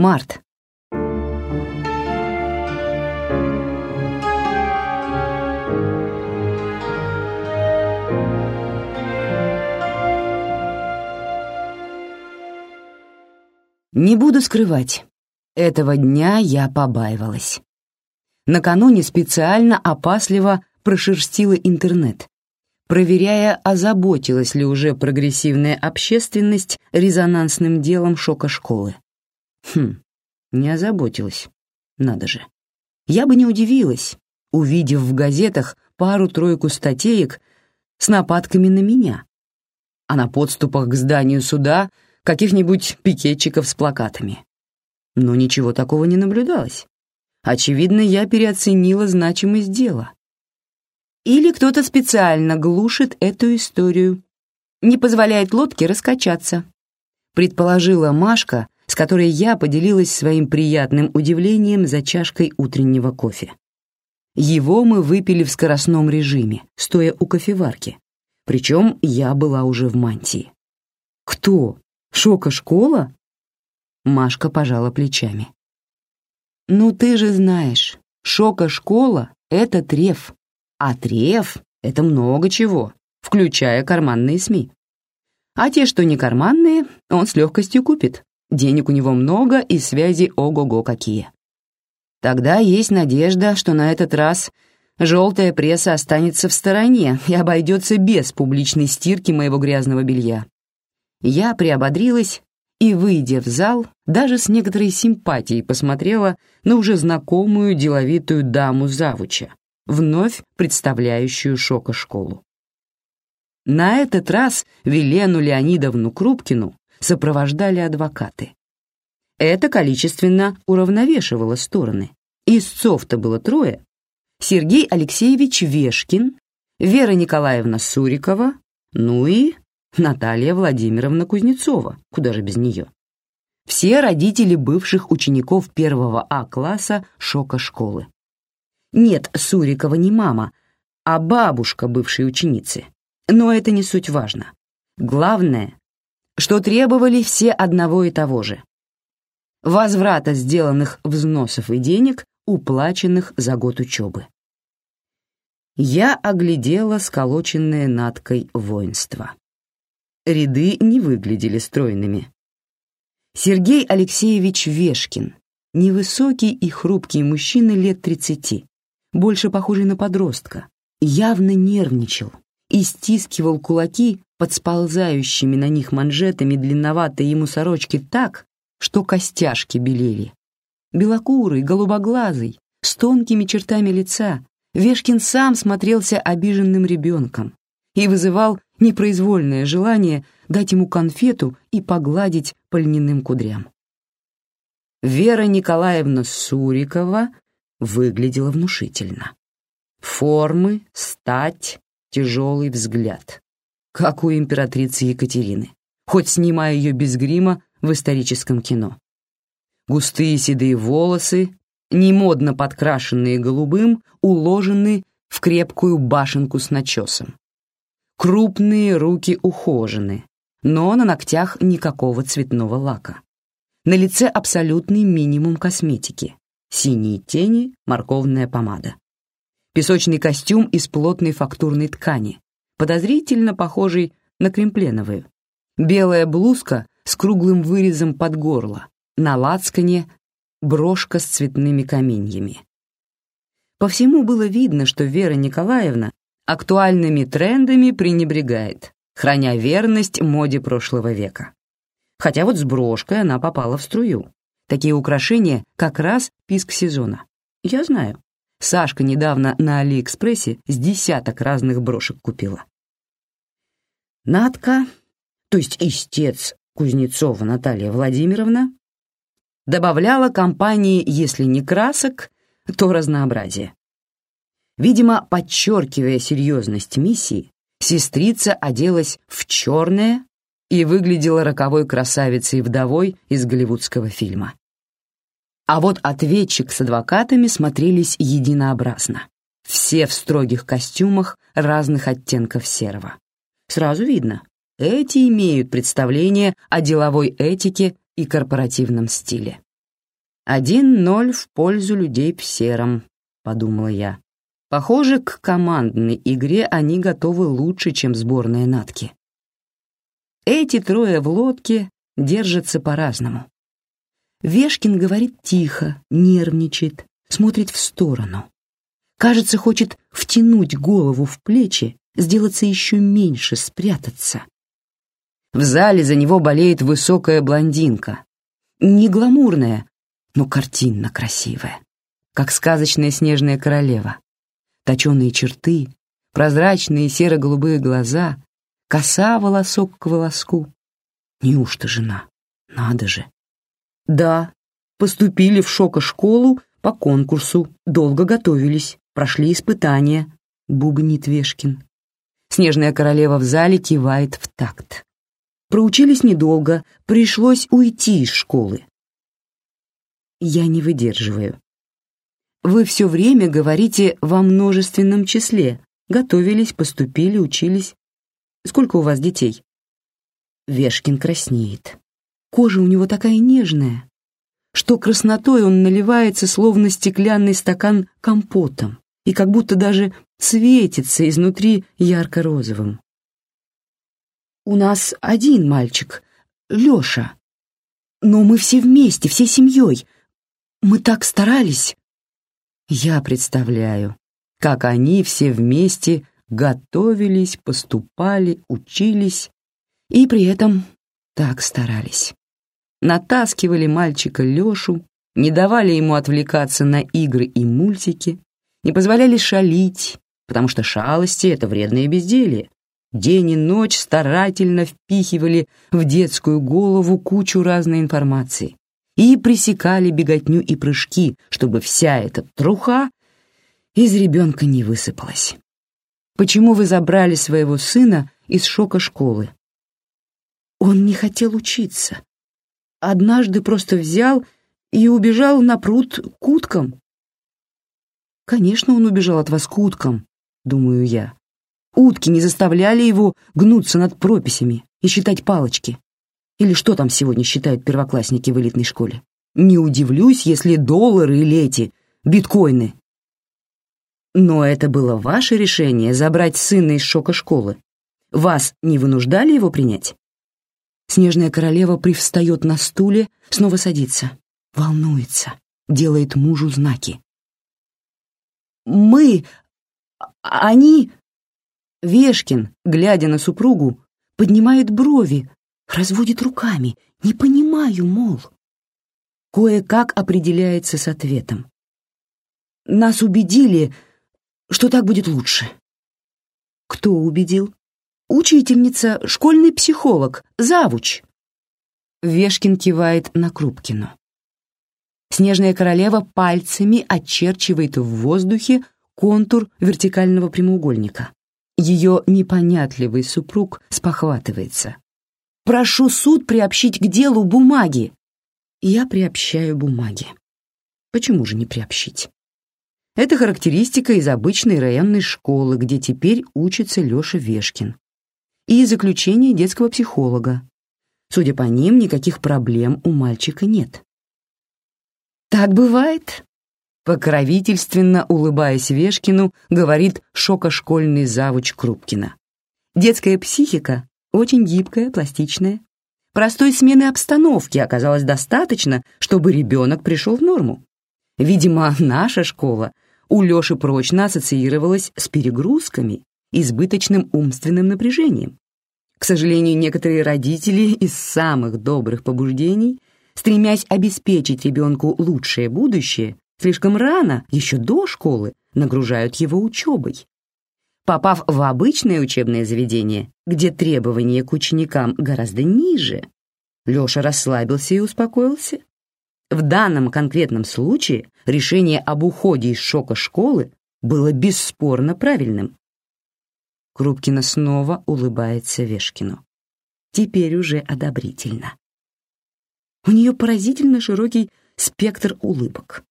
Март. Не буду скрывать, этого дня я побаивалась. Накануне специально опасливо прошерстила интернет, проверяя, озаботилась ли уже прогрессивная общественность резонансным делом шока школы. Хм, не озаботилась. Надо же. Я бы не удивилась, увидев в газетах пару-тройку статеек с нападками на меня, а на подступах к зданию суда каких-нибудь пикетчиков с плакатами. Но ничего такого не наблюдалось. Очевидно, я переоценила значимость дела. Или кто-то специально глушит эту историю, не позволяет лодке раскачаться, предположила Машка, с которой я поделилась своим приятным удивлением за чашкой утреннего кофе. Его мы выпили в скоростном режиме, стоя у кофеварки. Причем я была уже в мантии. «Кто? Шока-школа?» Машка пожала плечами. «Ну ты же знаешь, шока-школа — это треф, а треф — это много чего, включая карманные СМИ. А те, что не карманные, он с легкостью купит. Денег у него много и связи ого-го какие. Тогда есть надежда, что на этот раз желтая пресса останется в стороне и обойдется без публичной стирки моего грязного белья. Я приободрилась и, выйдя в зал, даже с некоторой симпатией посмотрела на уже знакомую деловитую даму-завуча, вновь представляющую шока-школу. На этот раз Велену Леонидовну Крупкину сопровождали адвокаты. Это количественно уравновешивало стороны. Истцов-то было трое. Сергей Алексеевич Вешкин, Вера Николаевна Сурикова, ну и Наталья Владимировна Кузнецова, куда же без нее. Все родители бывших учеников первого А-класса шока школы. Нет, Сурикова не мама, а бабушка бывшей ученицы. Но это не суть важно. Главное, что требовали все одного и того же. Возврата сделанных взносов и денег, уплаченных за год учебы. Я оглядела сколоченное наткой воинство ряды не выглядели стройными. Сергей Алексеевич Вешкин, невысокий и хрупкий мужчина лет тридцати, больше похожий на подростка, явно нервничал и стискивал кулаки под сползающими на них манжетами длинноватой ему сорочки так, что костяшки белели. Белокурый, голубоглазый, с тонкими чертами лица, Вешкин сам смотрелся обиженным ребенком и вызывал непроизвольное желание дать ему конфету и погладить по льняным кудрям. Вера Николаевна Сурикова выглядела внушительно. Формы, стать, тяжелый взгляд. Как у императрицы Екатерины, хоть снимая ее без грима в историческом кино. Густые седые волосы, немодно подкрашенные голубым, уложены в крепкую башенку с начесом. Крупные руки ухожены, но на ногтях никакого цветного лака. На лице абсолютный минимум косметики. Синие тени, морковная помада. Песочный костюм из плотной фактурной ткани, подозрительно похожий на кремпленовую. Белая блузка с круглым вырезом под горло, на лацкане брошка с цветными каменьями. По всему было видно, что Вера Николаевна актуальными трендами пренебрегает, храня верность моде прошлого века. Хотя вот с брошкой она попала в струю. Такие украшения как раз писк сезона. Я знаю. Сашка недавно на Алиэкспрессе с десяток разных брошек купила. Надка, то есть истец Кузнецова Наталья Владимировна, добавляла компании, если не красок, то разнообразие. Видимо, подчеркивая серьезность миссии, сестрица оделась в черное и выглядела роковой красавицей-вдовой из голливудского фильма. А вот ответчик с адвокатами смотрелись единообразно. Все в строгих костюмах разных оттенков серого. Сразу видно, эти имеют представление о деловой этике и корпоративном стиле. «Один ноль в пользу людей в сером», — подумала я. Похоже, к командной игре они готовы лучше, чем сборная Натки. Эти трое в лодке держатся по-разному. Вешкин говорит тихо, нервничает, смотрит в сторону. Кажется, хочет втянуть голову в плечи, сделаться еще меньше, спрятаться. В зале за него болеет высокая блондинка. Не гламурная, но картинно красивая, как сказочная снежная королева. Точеные черты, прозрачные серо-голубые глаза, коса волосок к волоску. Неужто жена? Надо же. Да, поступили в шоко-школу по конкурсу, долго готовились, прошли испытания, бубнит Вешкин. Снежная королева в зале кивает в такт. Проучились недолго, пришлось уйти из школы. Я не выдерживаю. Вы все время говорите во множественном числе. Готовились, поступили, учились. Сколько у вас детей? Вешкин краснеет. Кожа у него такая нежная, что краснотой он наливается, словно стеклянный стакан компотом, и как будто даже светится изнутри ярко-розовым. «У нас один мальчик, Лёша. Но мы все вместе, всей семьей. Мы так старались». Я представляю, как они все вместе готовились, поступали, учились и при этом так старались натаскивали мальчика Лешу, не давали ему отвлекаться на игры и мультики, не позволяли шалить, потому что шалости — это вредное безделье. День и ночь старательно впихивали в детскую голову кучу разной информации и пресекали беготню и прыжки, чтобы вся эта труха из ребенка не высыпалась. Почему вы забрали своего сына из шока школы? Он не хотел учиться однажды просто взял и убежал на пруд к уткам. Конечно, он убежал от вас к уткам, думаю я. Утки не заставляли его гнуться над прописями и считать палочки. Или что там сегодня считают первоклассники в элитной школе. Не удивлюсь, если доллары или эти, биткоины. Но это было ваше решение забрать сына из шока школы. Вас не вынуждали его принять? Снежная королева привстает на стуле, снова садится. Волнуется, делает мужу знаки. «Мы... они...» Вешкин, глядя на супругу, поднимает брови, разводит руками. «Не понимаю, мол...» Кое-как определяется с ответом. «Нас убедили, что так будет лучше». «Кто убедил?» Учительница, школьный психолог, завуч. Вешкин кивает на Крупкину. Снежная королева пальцами очерчивает в воздухе контур вертикального прямоугольника. Ее непонятливый супруг спохватывается. «Прошу суд приобщить к делу бумаги!» Я приобщаю бумаги. Почему же не приобщить? Это характеристика из обычной районной школы, где теперь учится Леша Вешкин и заключение детского психолога. Судя по ним, никаких проблем у мальчика нет. «Так бывает», — покровительственно улыбаясь Вешкину, говорит шокошкольный завуч Крупкина. «Детская психика очень гибкая, пластичная. Простой смены обстановки оказалось достаточно, чтобы ребенок пришел в норму. Видимо, наша школа у Леши прочно ассоциировалась с перегрузками, избыточным умственным напряжением. К сожалению, некоторые родители из самых добрых побуждений, стремясь обеспечить ребенку лучшее будущее, слишком рано, еще до школы, нагружают его учебой. Попав в обычное учебное заведение, где требования к ученикам гораздо ниже, Леша расслабился и успокоился. В данном конкретном случае решение об уходе из шока школы было бесспорно правильным. Крупкина снова улыбается Вешкину. Теперь уже одобрительно. У нее поразительно широкий спектр улыбок.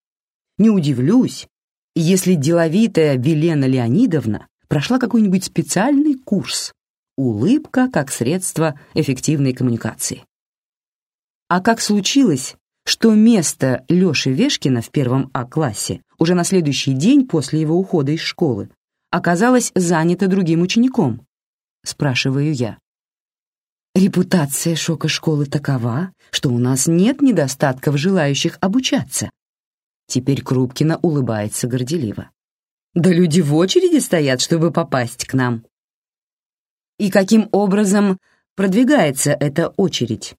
Не удивлюсь, если деловитая Велена Леонидовна прошла какой-нибудь специальный курс «Улыбка как средство эффективной коммуникации». А как случилось, что место Лёши Вешкина в первом А-классе уже на следующий день после его ухода из школы оказалось занято другим учеником? Спрашиваю я. Репутация шока-школы такова, что у нас нет недостатков желающих обучаться. Теперь Крупкина улыбается горделиво. Да люди в очереди стоят, чтобы попасть к нам. И каким образом продвигается эта очередь?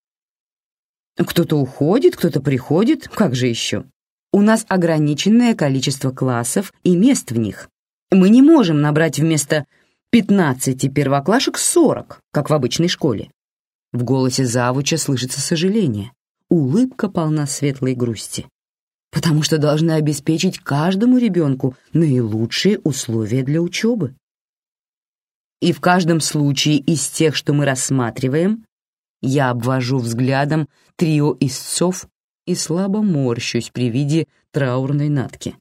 Кто-то уходит, кто-то приходит, как же еще? У нас ограниченное количество классов и мест в них. Мы не можем набрать вместо 15 первоклашек 40, как в обычной школе. В голосе завуча слышится сожаление. Улыбка полна светлой грусти. Потому что должны обеспечить каждому ребенку наилучшие условия для учебы. И в каждом случае из тех, что мы рассматриваем, я обвожу взглядом трио истцов и слабо морщусь при виде траурной натки.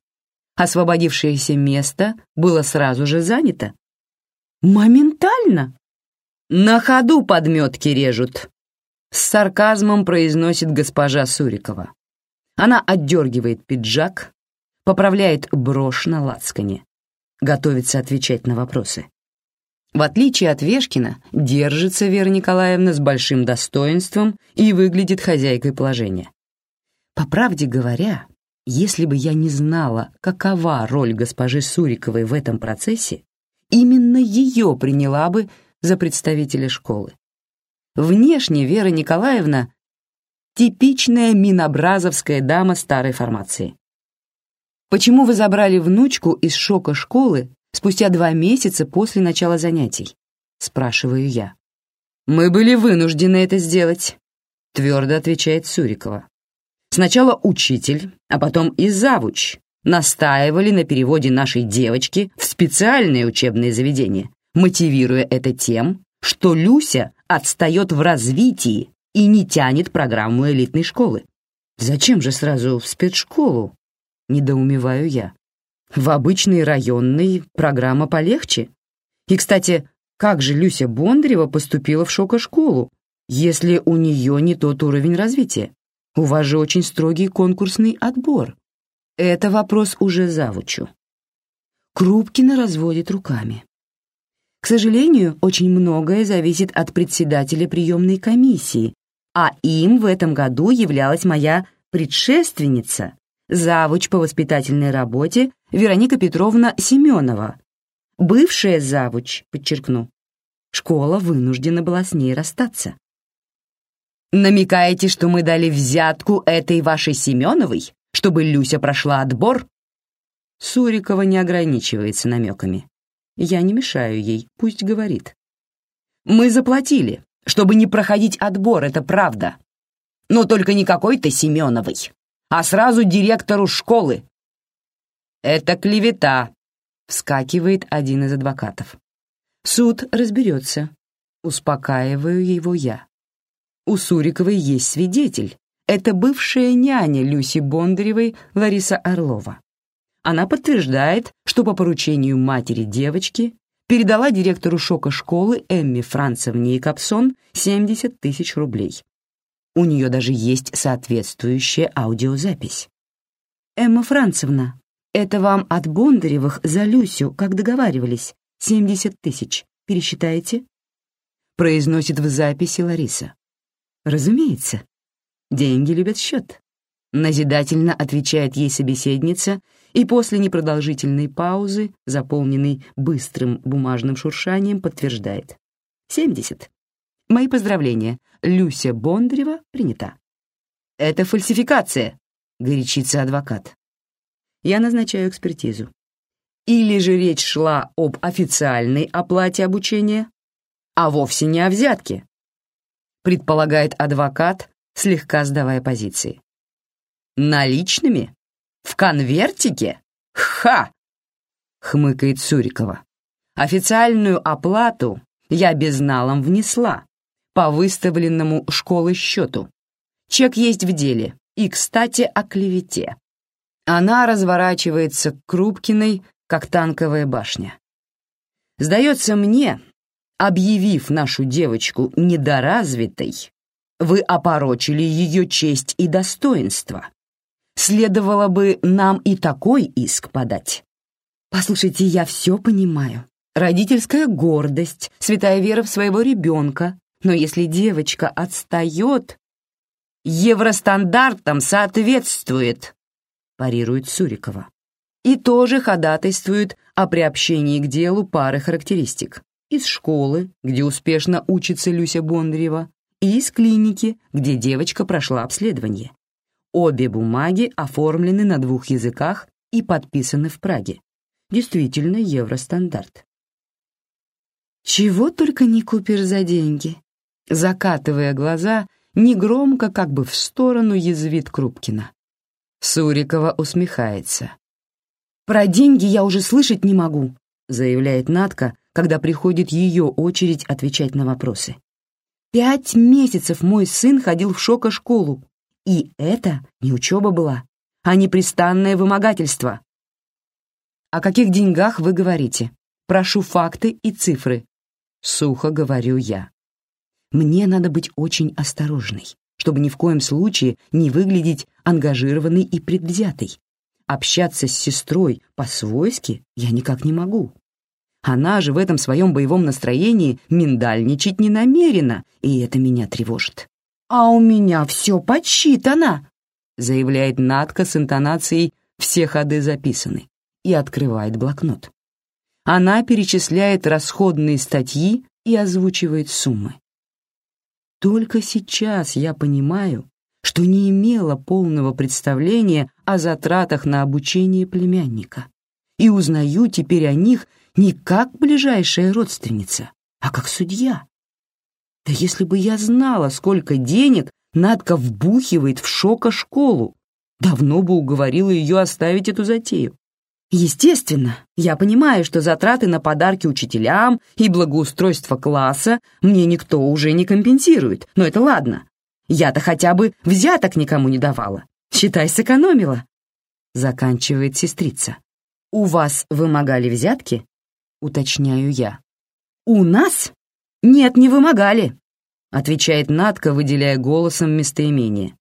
Освободившееся место было сразу же занято. Моментально! «На ходу подметки режут», — с сарказмом произносит госпожа Сурикова. Она отдергивает пиджак, поправляет брошь на лацкане, готовится отвечать на вопросы. В отличие от Вешкина, держится Вера Николаевна с большим достоинством и выглядит хозяйкой положения. По правде говоря, если бы я не знала, какова роль госпожи Суриковой в этом процессе, именно ее приняла бы за представителя школы. Внешне Вера Николаевна — типичная минобразовская дама старой формации. Почему вы забрали внучку из шока школы спустя два месяца после начала занятий? Спрашиваю я. Мы были вынуждены это сделать, твердо отвечает Сурикова. Сначала учитель, а потом и завуч настаивали на переводе нашей девочки в специальное учебное заведение, мотивируя это тем, что Люся отстает в развитии и не тянет программу элитной школы. Зачем же сразу в спецшколу? Недоумеваю я. В обычной районной программа полегче. И, кстати, как же Люся Бондарева поступила в шокошколу, если у нее не тот уровень развития? У вас же очень строгий конкурсный отбор. Это вопрос уже завучу. Крупкина разводит руками. К сожалению, очень многое зависит от председателя приемной комиссии, а им в этом году являлась моя предшественница, завуч по воспитательной работе Вероника Петровна Семенова. Бывшая завуч, подчеркну. Школа вынуждена была с ней расстаться. «Намекаете, что мы дали взятку этой вашей Семеновой, чтобы Люся прошла отбор?» Сурикова не ограничивается намеками. Я не мешаю ей, пусть говорит. Мы заплатили, чтобы не проходить отбор, это правда. Но только не какой-то Семеновой, а сразу директору школы. Это клевета, вскакивает один из адвокатов. Суд разберется. Успокаиваю его я. У Суриковой есть свидетель. Это бывшая няня Люси Бондаревой Лариса Орлова. Она подтверждает, что по поручению матери девочки передала директору шока школы Эмми Францевне Капсон 70 тысяч рублей. У нее даже есть соответствующая аудиозапись. «Эмма Францевна, это вам от Бондаревых за Люсю, как договаривались, 70 тысяч. Пересчитаете?» Произносит в записи Лариса. «Разумеется. Деньги любят счет», — назидательно отвечает ей собеседница и после непродолжительной паузы, заполненной быстрым бумажным шуршанием, подтверждает. «Семьдесят. Мои поздравления. Люся Бондарева принята». «Это фальсификация», — горячится адвокат. Я назначаю экспертизу. Или же речь шла об официальной оплате обучения, а вовсе не о взятке, предполагает адвокат, слегка сдавая позиции. Наличными? В конвертике? Ха! Хмыкает Сурикова. Официальную оплату я безналом внесла по выставленному школы счету. Чек есть в деле. И, кстати, о клевете. Она разворачивается к Крупкиной, как танковая башня. Сдается мне, объявив нашу девочку недоразвитой, Вы опорочили ее честь и достоинство. Следовало бы нам и такой иск подать. Послушайте, я все понимаю. Родительская гордость, святая вера в своего ребенка. Но если девочка отстает, евростандартам соответствует, парирует Сурикова. И тоже ходатайствует о приобщении к делу пары характеристик. Из школы, где успешно учится Люся Бондарева, и из клиники, где девочка прошла обследование. Обе бумаги оформлены на двух языках и подписаны в Праге. Действительно евростандарт. Чего только не купишь за деньги. Закатывая глаза, негромко, как бы в сторону, язвит Крупкина. Сурикова усмехается. «Про деньги я уже слышать не могу», заявляет Натка, когда приходит ее очередь отвечать на вопросы. Пять месяцев мой сын ходил в шоко-школу. И это не учеба была, а непрестанное вымогательство. О каких деньгах вы говорите? Прошу факты и цифры. Сухо говорю я. Мне надо быть очень осторожной, чтобы ни в коем случае не выглядеть ангажированной и предвзятой. Общаться с сестрой по-свойски я никак не могу. Она же в этом своем боевом настроении миндальничать не намерена, и это меня тревожит. «А у меня все подсчитано», — заявляет Надка с интонацией «все ходы записаны» и открывает блокнот. Она перечисляет расходные статьи и озвучивает суммы. Только сейчас я понимаю, что не имела полного представления о затратах на обучение племянника и узнаю теперь о них не как ближайшая родственница, а как судья. Да если бы я знала, сколько денег Надка вбухивает в шока-школу, давно бы уговорила ее оставить эту затею. Естественно, я понимаю, что затраты на подарки учителям и благоустройство класса мне никто уже не компенсирует, но это ладно. Я-то хотя бы взяток никому не давала. Считай, сэкономила. Заканчивает сестрица. У вас вымогали взятки? Уточняю я. У нас? Нет, не вымогали, отвечает Надка, выделяя голосом местоимение.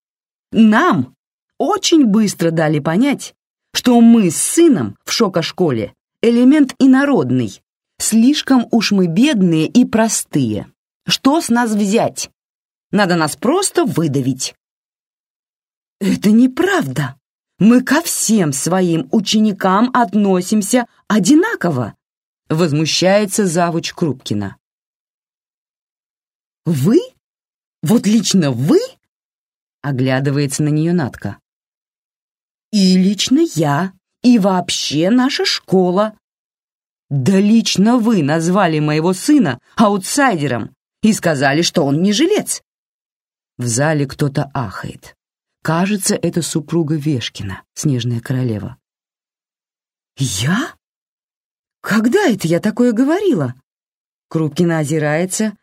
Нам очень быстро дали понять, что мы с сыном в шока-школе элемент инородный. Слишком уж мы бедные и простые. Что с нас взять? Надо нас просто выдавить. Это неправда. Мы ко всем своим ученикам относимся одинаково, возмущается завуч Крупкина. Вы? Вот лично вы? Оглядывается на нее Натка. И лично я, и вообще наша школа. Да лично вы назвали моего сына аутсайдером и сказали, что он не жилец. В зале кто-то ахает. Кажется, это супруга Вешкина, снежная королева. «Я? Когда это я такое говорила?» Крупкина озирается,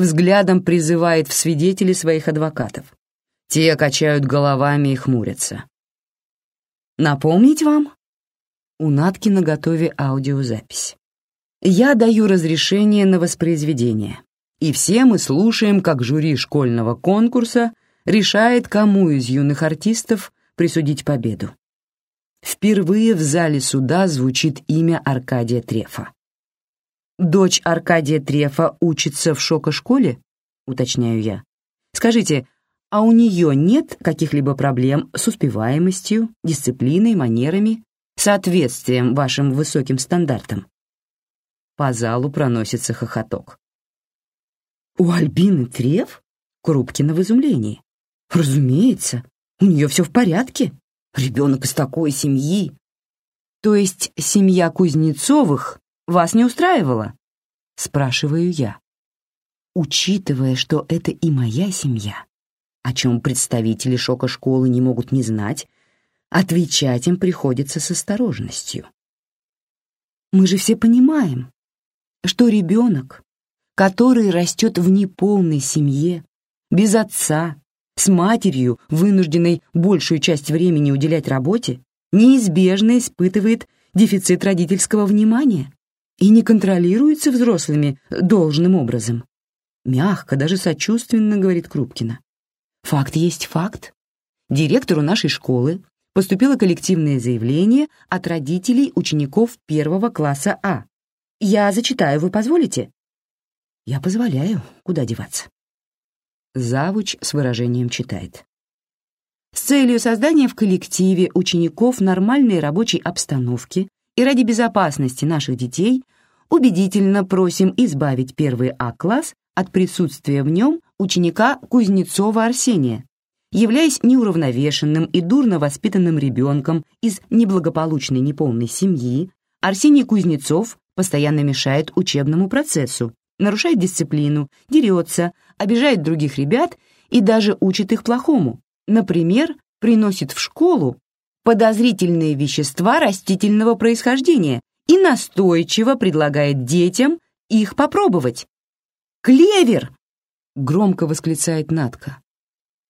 взглядом призывает в свидетели своих адвокатов. Те качают головами и хмурятся. Напомнить вам? У Натки на готове аудиозапись. Я даю разрешение на воспроизведение, и все мы слушаем, как жюри школьного конкурса решает, кому из юных артистов присудить победу. Впервые в зале суда звучит имя Аркадия Трефа. «Дочь Аркадия Трефа учится в шоко-школе?» — уточняю я. «Скажите, а у нее нет каких-либо проблем с успеваемостью, дисциплиной, манерами, соответствием вашим высоким стандартам. По залу проносится хохоток. У Альбины Трев? Крупкина в изумлении. Разумеется, у нее все в порядке. Ребенок из такой семьи. То есть семья Кузнецовых вас не устраивала? Спрашиваю я. Учитывая, что это и моя семья, о чем представители шока-школы не могут не знать, отвечать им приходится с осторожностью. Мы же все понимаем, что ребенок, который растет в неполной семье, без отца, с матерью, вынужденной большую часть времени уделять работе, неизбежно испытывает дефицит родительского внимания и не контролируется взрослыми должным образом. Мягко, даже сочувственно, говорит Крупкина. Факт есть факт. Директору нашей школы поступило коллективное заявление от родителей учеников первого класса А. Я зачитаю, вы позволите? Я позволяю, куда деваться. Завуч с выражением читает. С целью создания в коллективе учеников нормальной рабочей обстановки и ради безопасности наших детей убедительно просим избавить первый А-класс от присутствия в нем ученика Кузнецова Арсения, являясь неуравновешенным и дурно воспитанным ребенком из неблагополучной неполной семьи, Арсений Кузнецов постоянно мешает учебному процессу, нарушает дисциплину, дерется, обижает других ребят и даже учит их плохому. Например, приносит в школу подозрительные вещества растительного происхождения и настойчиво предлагает детям их попробовать. «Клевер!» — громко восклицает Натка.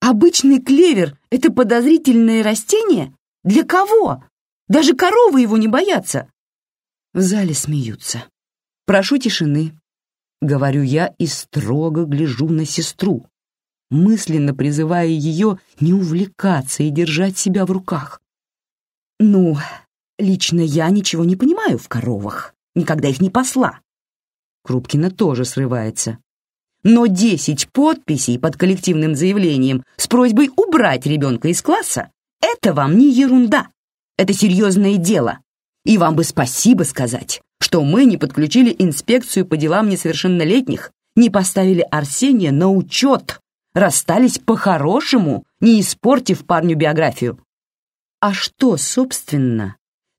Обычный клевер — это подозрительное растение? Для кого? Даже коровы его не боятся. В зале смеются. Прошу тишины. Говорю я и строго гляжу на сестру, мысленно призывая ее не увлекаться и держать себя в руках. Ну, лично я ничего не понимаю в коровах, никогда их не посла. Крупкина тоже срывается. Но 10 подписей под коллективным заявлением с просьбой убрать ребенка из класса — это вам не ерунда. Это серьезное дело. И вам бы спасибо сказать, что мы не подключили инспекцию по делам несовершеннолетних, не поставили Арсения на учет, расстались по-хорошему, не испортив парню биографию. А что, собственно,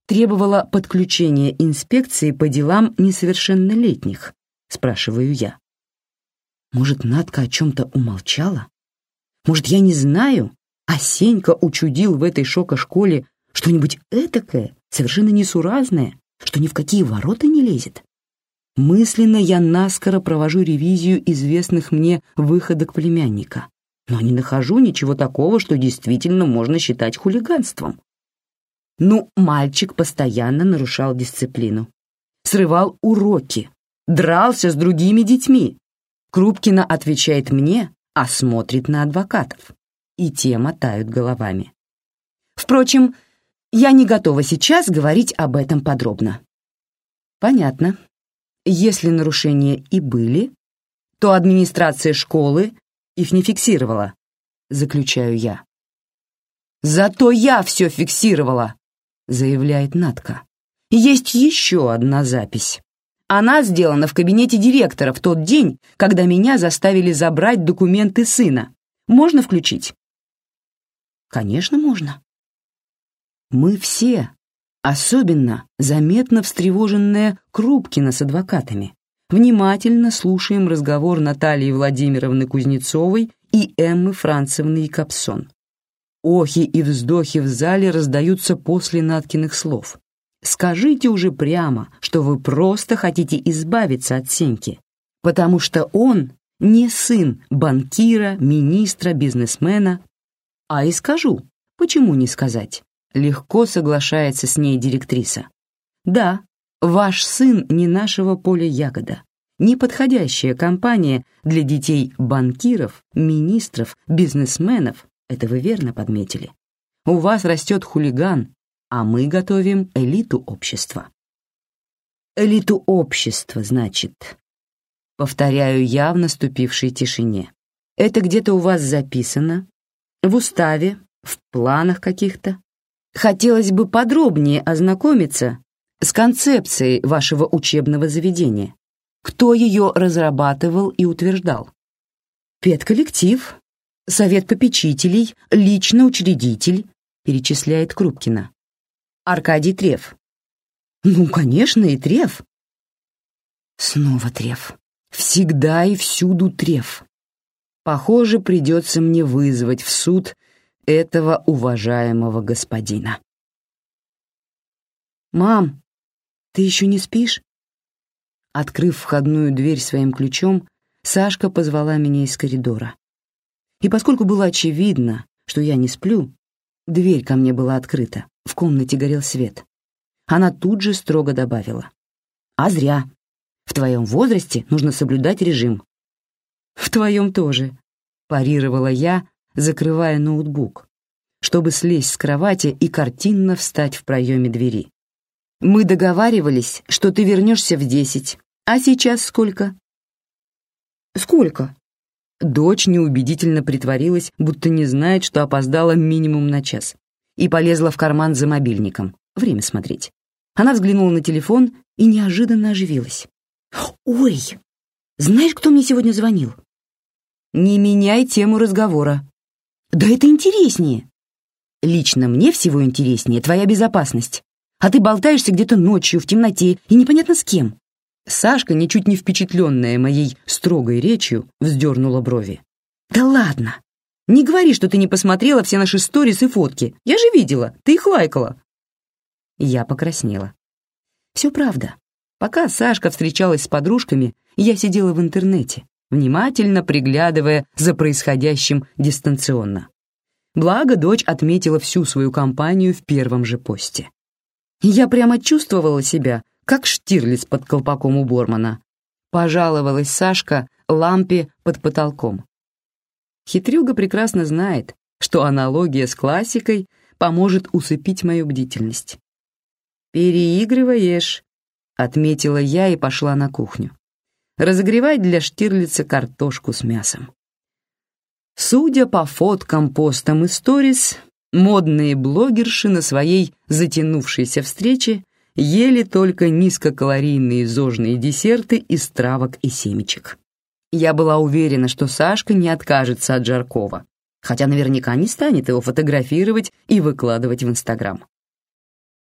требовало подключения инспекции по делам несовершеннолетних, спрашиваю я. Может, Надка о чем-то умолчала? Может, я не знаю, а Сенька учудил в этой шоко-школе что-нибудь этакое, совершенно несуразное, что ни в какие ворота не лезет? Мысленно я наскоро провожу ревизию известных мне выходок племянника, но не нахожу ничего такого, что действительно можно считать хулиганством. Ну, мальчик постоянно нарушал дисциплину, срывал уроки, дрался с другими детьми, Крупкина отвечает мне, а смотрит на адвокатов. И те мотают головами. Впрочем, я не готова сейчас говорить об этом подробно. Понятно. Если нарушения и были, то администрация школы их не фиксировала, заключаю я. «Зато я все фиксировала», — заявляет Натка. «Есть еще одна запись. Она сделана в кабинете директора в тот день, когда меня заставили забрать документы сына. Можно включить? Конечно, можно. Мы все, особенно заметно встревоженная Крупкина с адвокатами, внимательно слушаем разговор Натальи Владимировны Кузнецовой и Эммы Францевны Капсон. Охи и вздохи в зале раздаются после Наткиных слов. Скажите уже прямо, что вы просто хотите избавиться от Сеньки, потому что он не сын банкира, министра, бизнесмена. А и скажу, почему не сказать? Легко соглашается с ней директриса. Да, ваш сын не нашего поля ягода, неподходящая компания для детей банкиров, министров, бизнесменов, это вы верно подметили. У вас растет хулиган, а мы готовим элиту общества. Элиту общества, значит. Повторяю я в наступившей тишине. Это где-то у вас записано? В уставе? В планах каких-то? Хотелось бы подробнее ознакомиться с концепцией вашего учебного заведения. Кто ее разрабатывал и утверждал? Педколлектив, совет попечителей, лично учредитель, перечисляет Крупкина. Аркадий Треф. Ну, конечно, и Треф. Снова Треф. Всегда и всюду Треф. Похоже, придется мне вызвать в суд этого уважаемого господина. «Мам, ты еще не спишь?» Открыв входную дверь своим ключом, Сашка позвала меня из коридора. И поскольку было очевидно, что я не сплю, дверь ко мне была открыта. В комнате горел свет. Она тут же строго добавила. «А зря. В твоем возрасте нужно соблюдать режим». «В твоем тоже», — парировала я, закрывая ноутбук, чтобы слезть с кровати и картинно встать в проеме двери. «Мы договаривались, что ты вернешься в десять. А сейчас сколько?» «Сколько?» Дочь неубедительно притворилась, будто не знает, что опоздала минимум на час, и полезла в карман за мобильником. Время смотреть. Она взглянула на телефон и неожиданно оживилась. «Ой, знаешь, кто мне сегодня звонил?» «Не меняй тему разговора». «Да это интереснее». «Лично мне всего интереснее твоя безопасность. А ты болтаешься где-то ночью, в темноте, и непонятно с кем». Сашка, ничуть не впечатленная моей строгой речью, вздернула брови. «Да ладно! Не говори, что ты не посмотрела все наши сторис и фотки. Я же видела, ты их лайкала». Я покраснела. Все правда. Пока Сашка встречалась с подружками, я сидела в интернете, внимательно приглядывая за происходящим дистанционно. Благо, дочь отметила всю свою компанию в первом же посте. Я прямо чувствовала себя как Штирлиц под колпаком у Бормана. Пожаловалась Сашка лампе под потолком. Хитрюга прекрасно знает, что аналогия с классикой поможет усыпить мою бдительность. «Переигрываешь», — отметила я и пошла на кухню. Разогревать для Штирлица картошку с мясом. Судя по фоткам, постам и сторис, модные блогерши на своей затянувшейся встрече ели только низкокалорийные зожные десерты из травок и семечек. Я была уверена, что Сашка не откажется от Жаркова, хотя наверняка не станет его фотографировать и выкладывать в Инстаграм.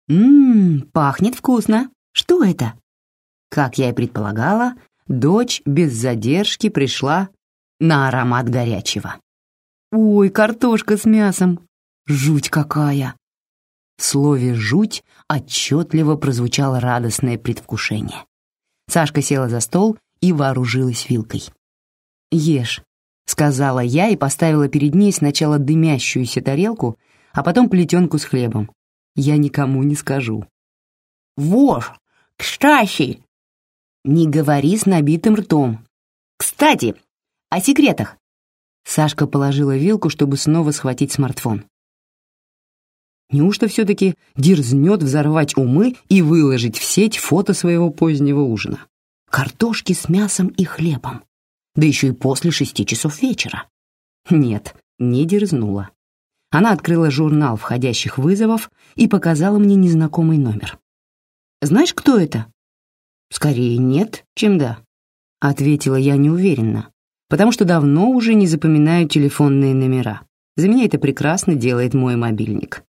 «Ммм, пахнет вкусно. Что это?» Как я и предполагала, дочь без задержки пришла на аромат горячего. «Ой, картошка с мясом! Жуть какая!» В слове «жуть» отчетливо прозвучало радостное предвкушение. Сашка села за стол и вооружилась вилкой. «Ешь», — сказала я и поставила перед ней сначала дымящуюся тарелку, а потом плетенку с хлебом. Я никому не скажу. «Вор! Кстати!» «Не говори с набитым ртом. Кстати, о секретах!» Сашка положила вилку, чтобы снова схватить смартфон. Неужто все-таки дерзнет взорвать умы и выложить в сеть фото своего позднего ужина? Картошки с мясом и хлебом. Да еще и после шести часов вечера. Нет, не дерзнула. Она открыла журнал входящих вызовов и показала мне незнакомый номер. «Знаешь, кто это?» «Скорее нет, чем да», — ответила я неуверенно, потому что давно уже не запоминаю телефонные номера. За меня это прекрасно делает мой мобильник.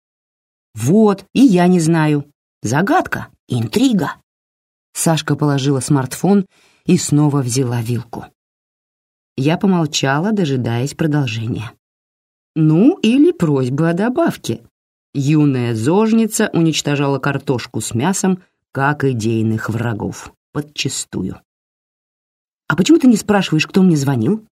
«Вот, и я не знаю. Загадка, интрига». Сашка положила смартфон и снова взяла вилку. Я помолчала, дожидаясь продолжения. Ну, или просьбы о добавке. Юная зожница уничтожала картошку с мясом, как идейных врагов, подчистую. «А почему ты не спрашиваешь, кто мне звонил?»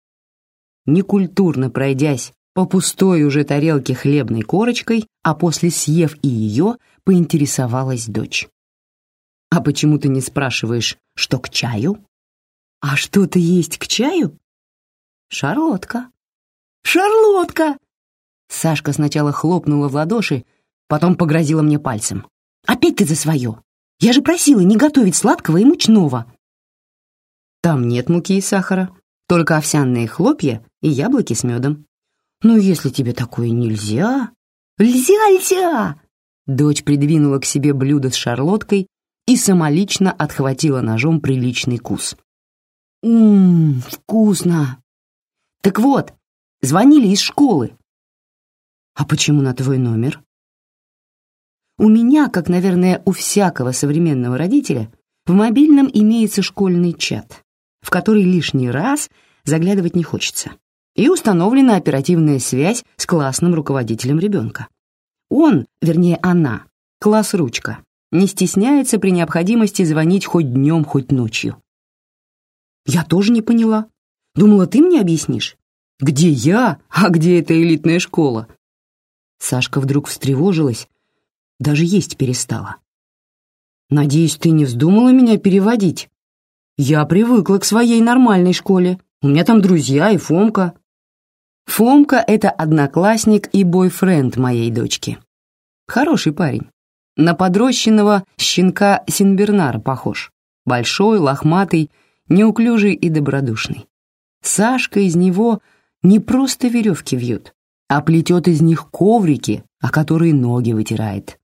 Некультурно пройдясь по пустой уже тарелке хлебной корочкой, а после съев и ее, поинтересовалась дочь. «А почему ты не спрашиваешь, что к чаю?» «А что-то есть к чаю?» «Шарлотка». «Шарлотка!» Сашка сначала хлопнула в ладоши, потом погрозила мне пальцем. «Опять ты за свое! Я же просила не готовить сладкого и мучного!» «Там нет муки и сахара, только овсяные хлопья и яблоки с медом. «Ну, если тебе такое нельзя...» «Нельзя, нельзя!» Дочь придвинула к себе блюдо с шарлоткой и самолично отхватила ножом приличный кус. «Ммм, вкусно!» «Так вот, звонили из школы». «А почему на твой номер?» «У меня, как, наверное, у всякого современного родителя, в мобильном имеется школьный чат, в который лишний раз заглядывать не хочется и установлена оперативная связь с классным руководителем ребенка. Он, вернее она, класс-ручка, не стесняется при необходимости звонить хоть днем, хоть ночью. Я тоже не поняла. Думала, ты мне объяснишь? Где я, а где эта элитная школа? Сашка вдруг встревожилась, даже есть перестала. Надеюсь, ты не вздумала меня переводить? Я привыкла к своей нормальной школе. У меня там друзья и Фомка. Фомка — это одноклассник и бойфренд моей дочки. Хороший парень. На подрощенного щенка Синбернара похож. Большой, лохматый, неуклюжий и добродушный. Сашка из него не просто веревки вьет, а плетет из них коврики, о которые ноги вытирает.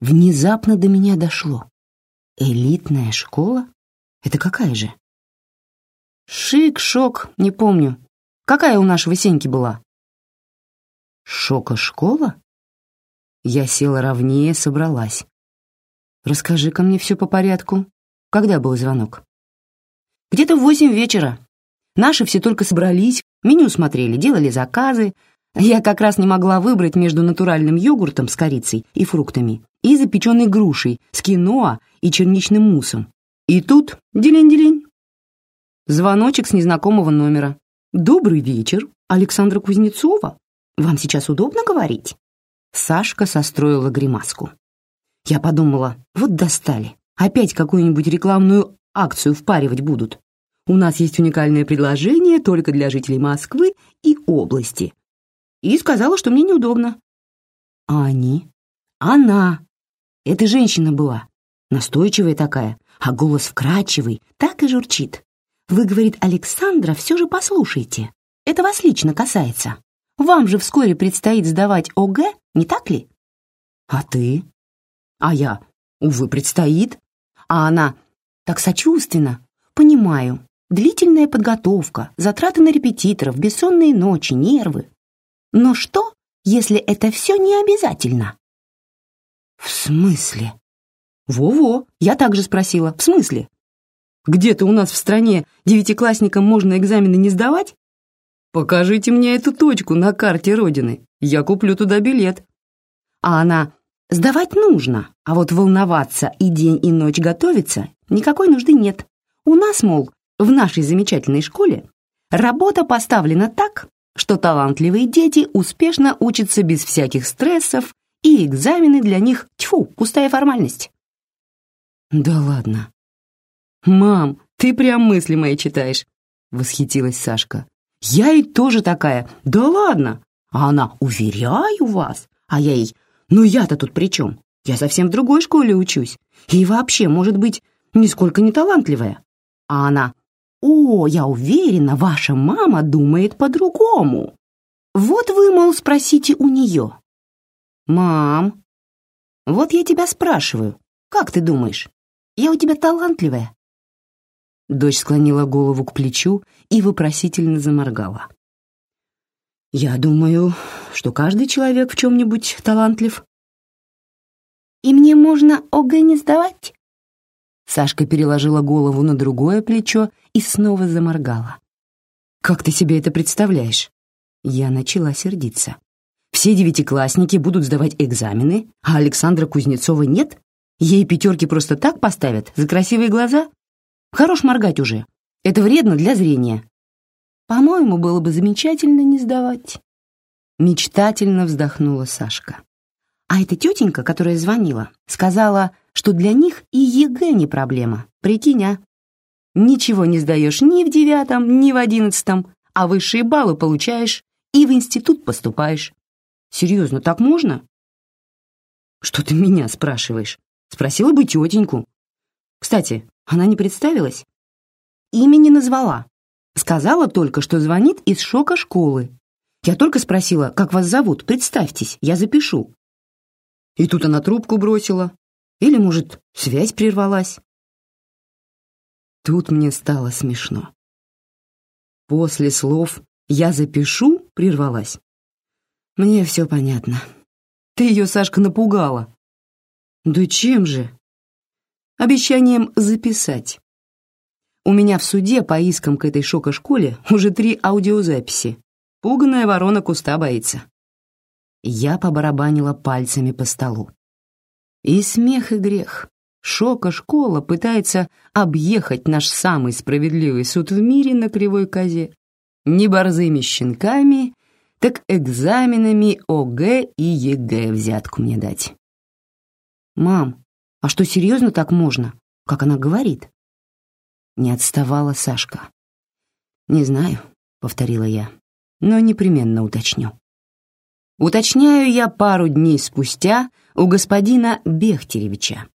Внезапно до меня дошло. Элитная школа? Это какая же? Шик, шок, не помню. Какая у нашего Сеньки была? Шока-школа? Я села ровнее, собралась. Расскажи-ка мне все по порядку. Когда был звонок? Где-то в восемь вечера. Наши все только собрались, меню смотрели, делали заказы. Я как раз не могла выбрать между натуральным йогуртом с корицей и фруктами и запеченной грушей с киноа и черничным муссом. И тут делень-делень. Звоночек с незнакомого номера. «Добрый вечер, Александра Кузнецова. Вам сейчас удобно говорить?» Сашка состроила гримаску. Я подумала, вот достали. Опять какую-нибудь рекламную акцию впаривать будут. У нас есть уникальное предложение только для жителей Москвы и области. И сказала, что мне неудобно. А они? Она. Это женщина была. Настойчивая такая, а голос вкрадчивый, так и журчит. Вы, говорит Александра, все же послушайте. Это вас лично касается. Вам же вскоре предстоит сдавать ОГЭ, не так ли? А ты? А я, увы, предстоит. А она, так сочувственно. Понимаю, длительная подготовка, затраты на репетиторов, бессонные ночи, нервы. Но что, если это все не обязательно? В смысле? Во-во, я также спросила. В смысле? Где-то у нас в стране девятиклассникам можно экзамены не сдавать? Покажите мне эту точку на карте Родины, я куплю туда билет. А она, Сдавать нужно, а вот волноваться и день и ночь готовиться никакой нужды нет. У нас, мол, в нашей замечательной школе работа поставлена так, что талантливые дети успешно учатся без всяких стрессов, и экзамены для них, тьфу, пустая формальность. Да ладно. Мам, ты прям мысли мои читаешь, восхитилась Сашка. Я и тоже такая, да ладно. А она, уверяю вас, а я ей, но я-то тут при чем? Я совсем в другой школе учусь. И вообще, может быть, нисколько не талантливая. А она, «О, я уверена, ваша мама думает по-другому. Вот вы, мол, спросите у нее». «Мам, вот я тебя спрашиваю, как ты думаешь, я у тебя талантливая?» Дочь склонила голову к плечу и вопросительно заморгала. Я думаю, что каждый человек в чем-нибудь талантлив. И мне можно ОГЭ не сдавать? Сашка переложила голову на другое плечо и снова заморгала. «Как ты себе это представляешь?» Я начала сердиться. «Все девятиклассники будут сдавать экзамены, а Александра Кузнецова нет? Ей пятерки просто так поставят, за красивые глаза? Хорош моргать уже. Это вредно для зрения. По-моему, было бы замечательно не сдавать. Мечтательно вздохнула Сашка. А эта тетенька, которая звонила, сказала, что для них и ЕГЭ не проблема. Прикинь, а? Ничего не сдаешь ни в девятом, ни в одиннадцатом, а высшие баллы получаешь и в институт поступаешь. Серьезно, так можно? Что ты меня спрашиваешь? Спросила бы тетеньку. Кстати, она не представилась? Имя не назвала. Сказала только, что звонит из шока школы. Я только спросила, как вас зовут, представьтесь, я запишу. И тут она трубку бросила. Или, может, связь прервалась. Тут мне стало смешно. После слов «я запишу» прервалась. Мне все понятно. Ты ее, Сашка, напугала. Да чем же? Обещанием записать. У меня в суде по искам к этой шока-школе уже три аудиозаписи. Пуганая ворона куста боится. Я побарабанила пальцами по столу. И смех, и грех. Шока-школа пытается объехать наш самый справедливый суд в мире на кривой козе. Не борзыми щенками, так экзаменами ОГЭ и ЕГЭ взятку мне дать. «Мам, а что, серьезно так можно? Как она говорит?» Не отставала Сашка. «Не знаю», — повторила я. но непременно уточню. Уточняю я пару дней спустя у господина Бехтеревича.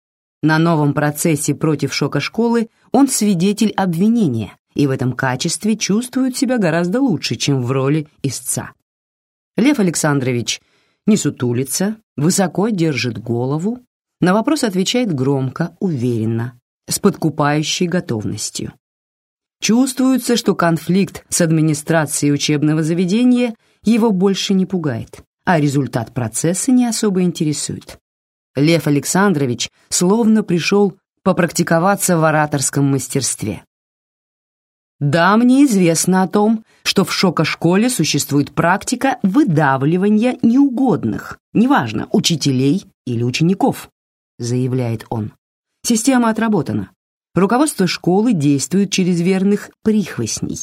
На новом процессе против шока школы он свидетель обвинения и в этом качестве чувствует себя гораздо лучше, чем в роли истца. Лев Александрович не сутулится, высоко держит голову, на вопрос отвечает громко, уверенно, с подкупающей готовностью. Чувствуется, что конфликт с администрацией учебного заведения его больше не пугает, а результат процесса не особо интересует. Лев Александрович словно пришел попрактиковаться в ораторском мастерстве. Да, мне известно о том, что в шокошколе существует практика выдавливания неугодных, неважно, учителей или учеников, заявляет он. Система отработана. Руководство школы действует через верных прихвостней,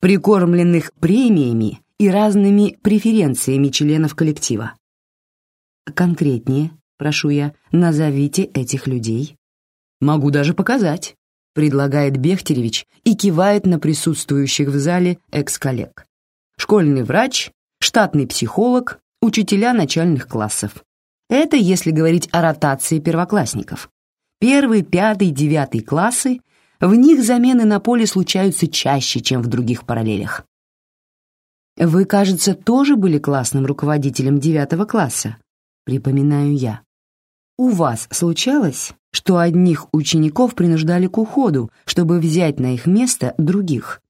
прикормленных премиями и разными преференциями членов коллектива. Конкретнее, прошу я, назовите этих людей. Могу даже показать предлагает Бехтеревич и кивает на присутствующих в зале экс-коллег. Школьный врач, штатный психолог, учителя начальных классов. Это если говорить о ротации первоклассников. Первый, пятый, девятый классы, в них замены на поле случаются чаще, чем в других параллелях. Вы, кажется, тоже были классным руководителем девятого класса, припоминаю я. У вас случалось, что одних учеников принуждали к уходу, чтобы взять на их место других?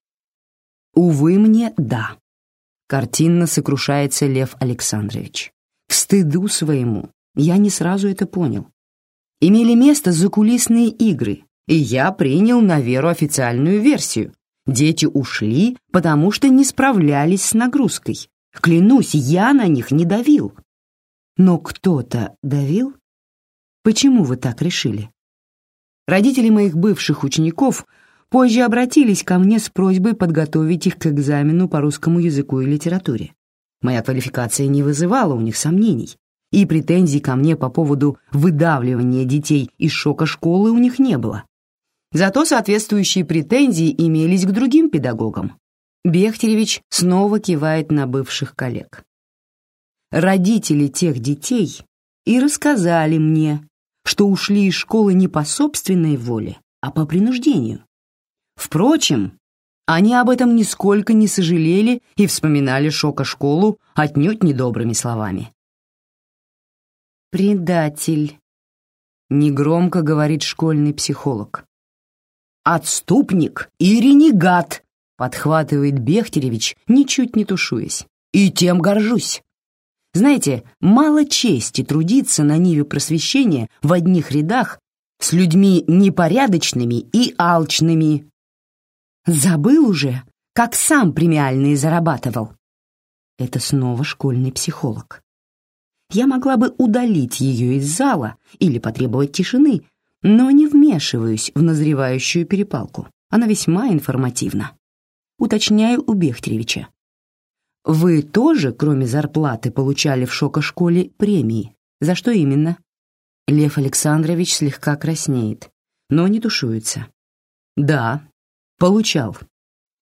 Увы мне, да. Картинно сокрушается Лев Александрович. К стыду своему я не сразу это понял. Имели место закулисные игры, и я принял на веру официальную версию. Дети ушли, потому что не справлялись с нагрузкой. Клянусь, я на них не давил. Но кто-то давил? Почему вы так решили? Родители моих бывших учеников позже обратились ко мне с просьбой подготовить их к экзамену по русскому языку и литературе. Моя квалификация не вызывала у них сомнений, и претензий ко мне по поводу выдавливания детей из шока школы у них не было. Зато соответствующие претензии имелись к другим педагогам. Бехтеревич снова кивает на бывших коллег. Родители тех детей и рассказали мне, что ушли из школы не по собственной воле, а по принуждению. Впрочем, они об этом нисколько не сожалели и вспоминали шока школу отнюдь недобрыми словами. «Предатель», — негромко говорит школьный психолог. «Отступник и ренегат», — подхватывает Бехтеревич, ничуть не тушуясь. «И тем горжусь. Знаете, мало чести трудиться на ниве просвещения в одних рядах с людьми непорядочными и алчными. Забыл уже, как сам премиальные зарабатывал. Это снова школьный психолог. Я могла бы удалить ее из зала или потребовать тишины, но не вмешиваюсь в назревающую перепалку. Она весьма информативна. Уточняю у Бехтеревича. Вы тоже, кроме зарплаты, получали в шока-школе премии. За что именно? Лев Александрович слегка краснеет, но не тушуется. Да, получал.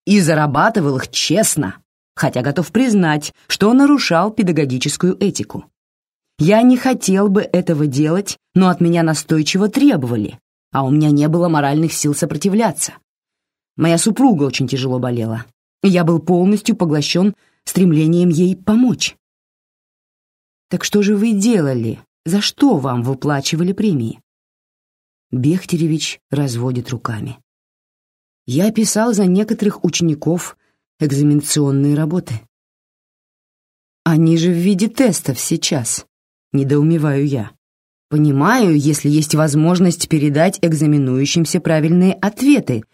И зарабатывал их честно, хотя готов признать, что нарушал педагогическую этику. Я не хотел бы этого делать, но от меня настойчиво требовали, а у меня не было моральных сил сопротивляться. Моя супруга очень тяжело болела. Я был полностью поглощен стремлением ей помочь. Так что же вы делали? За что вам выплачивали премии? Бехтеревич разводит руками. Я писал за некоторых учеников экзаменационные работы. Они же в виде тестов сейчас, недоумеваю я. Понимаю, если есть возможность передать экзаменующимся правильные ответы,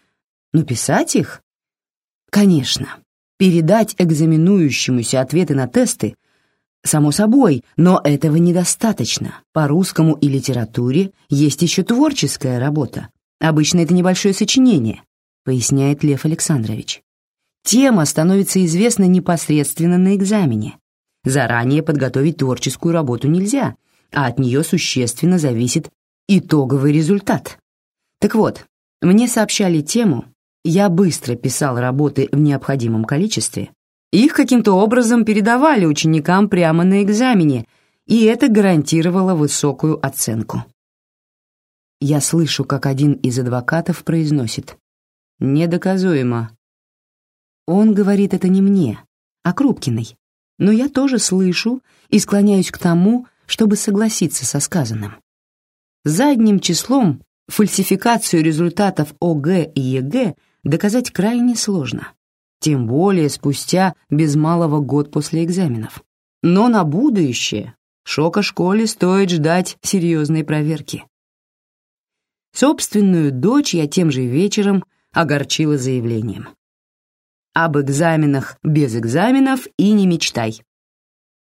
но писать их? Конечно. Передать экзаменующемуся ответы на тесты Само собой, но этого недостаточно. По русскому и литературе есть еще творческая работа. Обычно это небольшое сочинение, поясняет Лев Александрович. Тема становится известна непосредственно на экзамене. Заранее подготовить творческую работу нельзя, а от нее существенно зависит итоговый результат. Так вот, мне сообщали тему, я быстро писал работы в необходимом количестве, Их каким-то образом передавали ученикам прямо на экзамене, и это гарантировало высокую оценку. Я слышу, как один из адвокатов произносит «Недоказуемо». Он говорит это не мне, а Крупкиной, но я тоже слышу и склоняюсь к тому, чтобы согласиться со сказанным. Задним числом фальсификацию результатов ОГЭ и ЕГЭ доказать крайне сложно, тем более спустя без малого год после экзаменов. Но на будущее шока школе стоит ждать серьезной проверки. Собственную дочь я тем же вечером огорчила заявлением. Об экзаменах без экзаменов и не мечтай.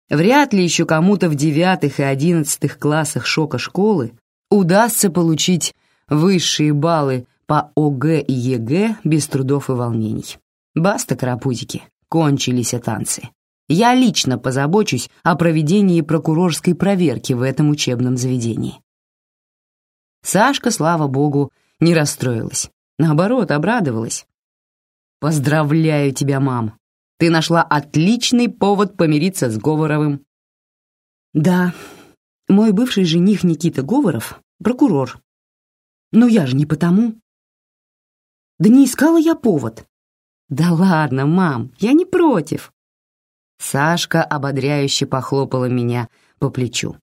Вряд ли еще кому-то в девятых и одиннадцатых классах шока школы удастся получить высшие баллы по ОГЭ и ЕГЭ без трудов и волнений. Баста, карапузики, кончились танцы. Я лично позабочусь о проведении прокурорской проверки в этом учебном заведении. Сашка, слава богу, не расстроилась. Наоборот, обрадовалась. «Поздравляю тебя, мам! Ты нашла отличный повод помириться с Говоровым». «Да, мой бывший жених Никита Говоров — прокурор. Но я же не потому». «Да не искала я повод». «Да ладно, мам, я не против». Сашка ободряюще похлопала меня по плечу.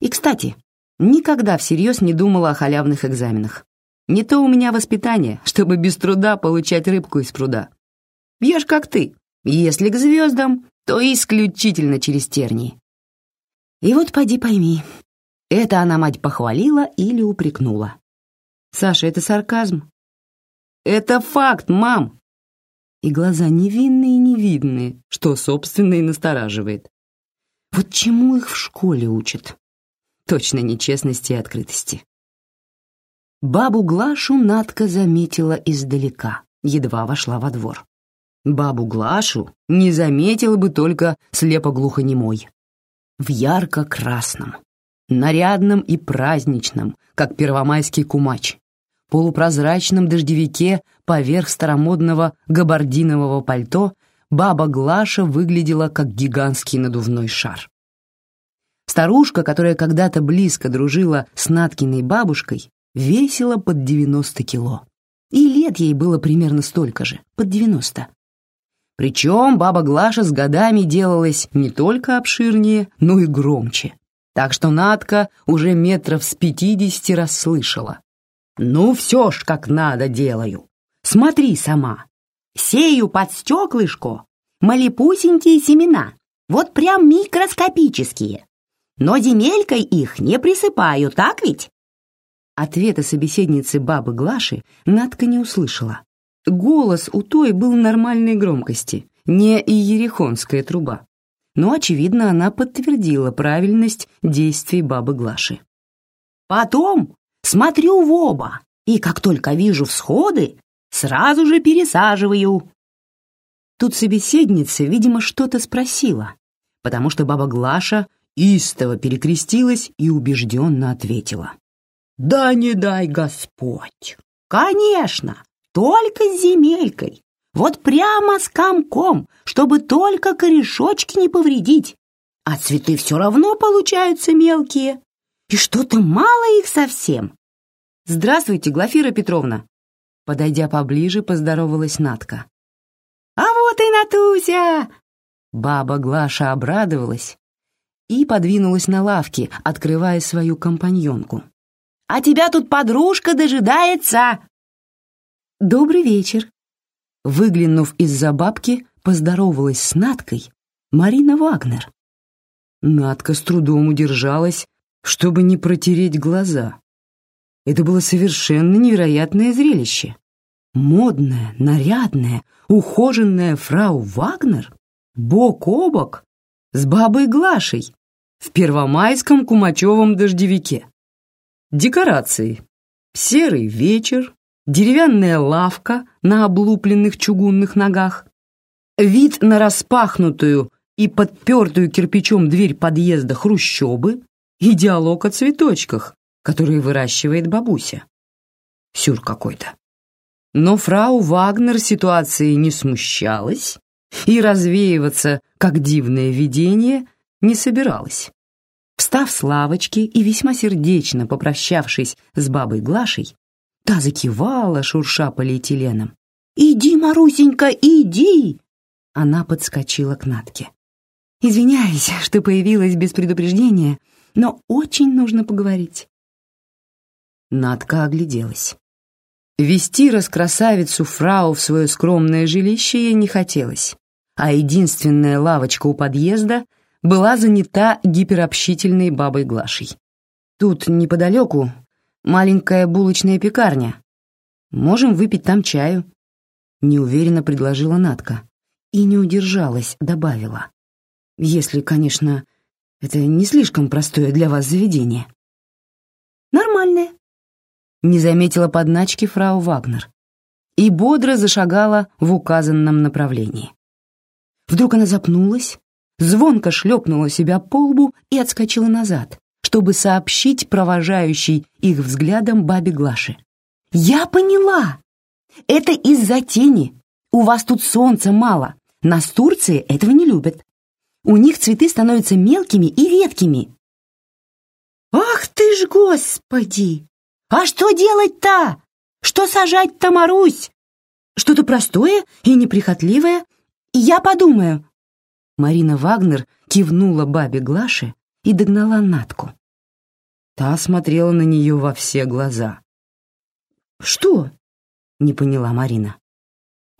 «И, кстати, Никогда всерьез не думала о халявных экзаменах. Не то у меня воспитание, чтобы без труда получать рыбку из пруда. Ешь как ты. Если к звездам, то исключительно через тернии. И вот поди пойми, это она мать похвалила или упрекнула. Саша, это сарказм? Это факт, мам. И глаза невинные и невидные, что, собственно, и настораживает. Вот чему их в школе учат? Точно нечестности и открытости. Бабу Глашу Надка заметила издалека, едва вошла во двор. Бабу Глашу не заметила бы только слепо-глухонемой. В ярко-красном, нарядном и праздничном, как первомайский кумач, полупрозрачном дождевике поверх старомодного габардинового пальто баба Глаша выглядела как гигантский надувной шар. Старушка, которая когда-то близко дружила с Наткиной бабушкой, весила под 90 кило. И лет ей было примерно столько же, под 90. Причем баба Глаша с годами делалась не только обширнее, но и громче. Так что Натка уже метров с пятидесяти расслышала. «Ну все ж как надо делаю. Смотри сама. Сею под стеклышко малепусенькие семена, вот прям микроскопические но земелькой их не присыпаю, так ведь?» Ответа собеседницы бабы Глаши Надка не услышала. Голос у той был нормальной громкости, не иерихонская труба. Но, очевидно, она подтвердила правильность действий бабы Глаши. «Потом смотрю в оба, и как только вижу всходы, сразу же пересаживаю». Тут собеседница, видимо, что-то спросила, потому что баба Глаша истово перекрестилась и убежденно ответила. «Да не дай Господь! Конечно, только с земелькой, вот прямо с комком, чтобы только корешочки не повредить. А цветы все равно получаются мелкие, и что-то мало их совсем». «Здравствуйте, Глафира Петровна!» Подойдя поближе, поздоровалась Натка. «А вот и Натуся!» Баба Глаша обрадовалась и подвинулась на лавке, открывая свою компаньонку. «А тебя тут подружка дожидается!» «Добрый вечер!» Выглянув из-за бабки, поздоровалась с Наткой Марина Вагнер. Натка с трудом удержалась, чтобы не протереть глаза. Это было совершенно невероятное зрелище. Модная, нарядная, ухоженная фрау Вагнер бок о бок с бабой Глашей в первомайском кумачевом дождевике. Декорации. Серый вечер, деревянная лавка на облупленных чугунных ногах, вид на распахнутую и подпертую кирпичом дверь подъезда хрущобы и диалог о цветочках, которые выращивает бабуся. Сюр какой-то. Но фрау Вагнер ситуации не смущалась и развеиваться, как дивное видение, не собиралась. Встав с лавочки и весьма сердечно попрощавшись с бабой Глашей, та закивала, шурша полиэтиленом. «Иди, Марусенька, иди!» Она подскочила к Натке. «Извиняюсь, что появилась без предупреждения, но очень нужно поговорить». Натка огляделась. Вести раскрасавицу фрау в свое скромное жилище ей не хотелось, а единственная лавочка у подъезда была занята гиперобщительной бабой Глашей. Тут неподалеку маленькая булочная пекарня. Можем выпить там чаю. Неуверенно предложила Натка и не удержалась, добавила. Если, конечно, это не слишком простое для вас заведение. Нормальное. Не заметила подначки фрау Вагнер и бодро зашагала в указанном направлении. Вдруг она запнулась, звонко шлепнула себя по лбу и отскочила назад, чтобы сообщить провожающей их взглядом бабе Глаше. «Я поняла! Это из-за тени. У вас тут солнца мало. Нас Турции этого не любят. У них цветы становятся мелкими и редкими». «Ах ты ж, господи! А что делать-то? Что сажать-то, Марусь? Что-то простое и неприхотливое? Я подумаю, Марина Вагнер кивнула бабе Глаше и догнала Натку. Та смотрела на нее во все глаза. «Что?» — не поняла Марина.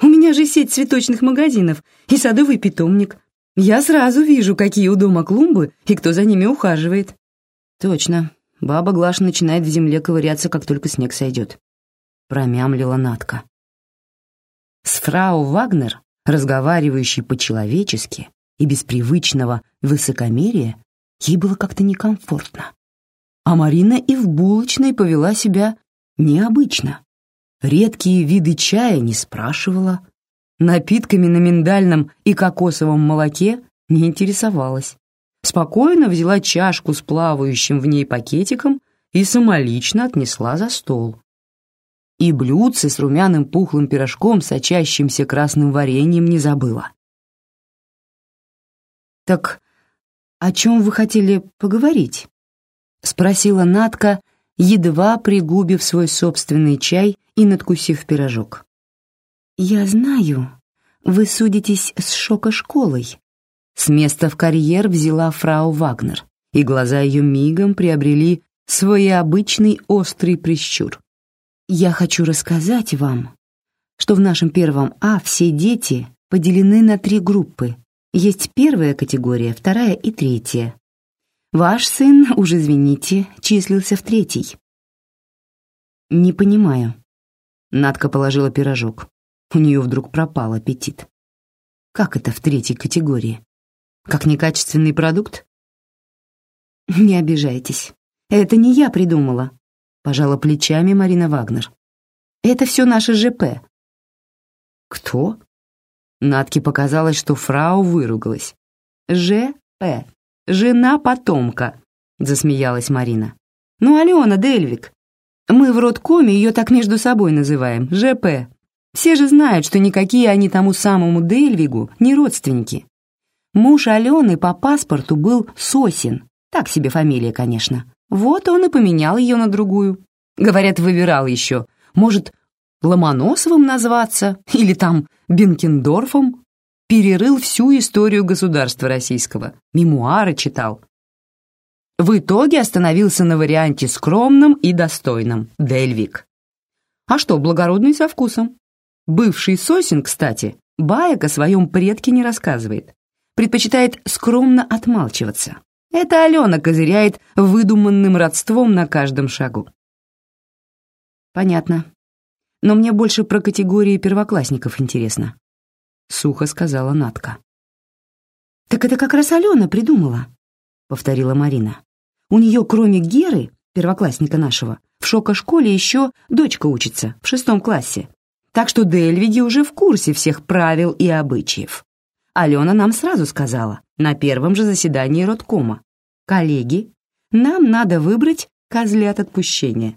«У меня же сеть цветочных магазинов и садовый питомник. Я сразу вижу, какие у дома клумбы и кто за ними ухаживает». «Точно, баба Глаша начинает в земле ковыряться, как только снег сойдет», — промямлила Натка. С фрау Вагнер, разговаривающей по-человечески, и без привычного высокомерия ей было как-то некомфортно. А Марина и в булочной повела себя необычно. Редкие виды чая не спрашивала, напитками на миндальном и кокосовом молоке не интересовалась. Спокойно взяла чашку с плавающим в ней пакетиком и самолично отнесла за стол. И блюдце с румяным пухлым пирожком, сочащимся красным вареньем, не забыла. «Так о чем вы хотели поговорить?» — спросила Натка, едва пригубив свой собственный чай и надкусив пирожок. «Я знаю, вы судитесь с шока-школой». С места в карьер взяла фрау Вагнер, и глаза ее мигом приобрели свой обычный острый прищур. «Я хочу рассказать вам, что в нашем первом А все дети поделены на три группы, есть первая категория, вторая и третья. Ваш сын, уж извините, числился в третьей. Не понимаю. Надка положила пирожок. У нее вдруг пропал аппетит. Как это в третьей категории? Как некачественный продукт? Не обижайтесь. Это не я придумала. Пожала плечами Марина Вагнер. Это все наше ЖП. Кто? Натке показалось, что фрау выругалась. «Ж.П. Жена потомка», — засмеялась Марина. «Ну, Алена Дельвик. Мы в родкоме ее так между собой называем, Ж.П. Все же знают, что никакие они тому самому Дельвигу не родственники. Муж Алены по паспорту был Сосин, так себе фамилия, конечно. Вот он и поменял ее на другую. Говорят, выбирал еще. Может, Ломоносовым назваться или там Бенкендорфом, перерыл всю историю государства российского, мемуары читал. В итоге остановился на варианте скромном и достойном – Дельвик. А что, благородный со вкусом. Бывший Сосин, кстати, баек о своем предке не рассказывает. Предпочитает скромно отмалчиваться. Это Алена козыряет выдуманным родством на каждом шагу. Понятно но мне больше про категории первоклассников интересно», — сухо сказала Натка. «Так это как раз Алена придумала», — повторила Марина. «У нее, кроме Геры, первоклассника нашего, в шока-школе еще дочка учится, в шестом классе. Так что Дельвиги уже в курсе всех правил и обычаев. Алена нам сразу сказала, на первом же заседании родкома. «Коллеги, нам надо выбрать козлят отпущения.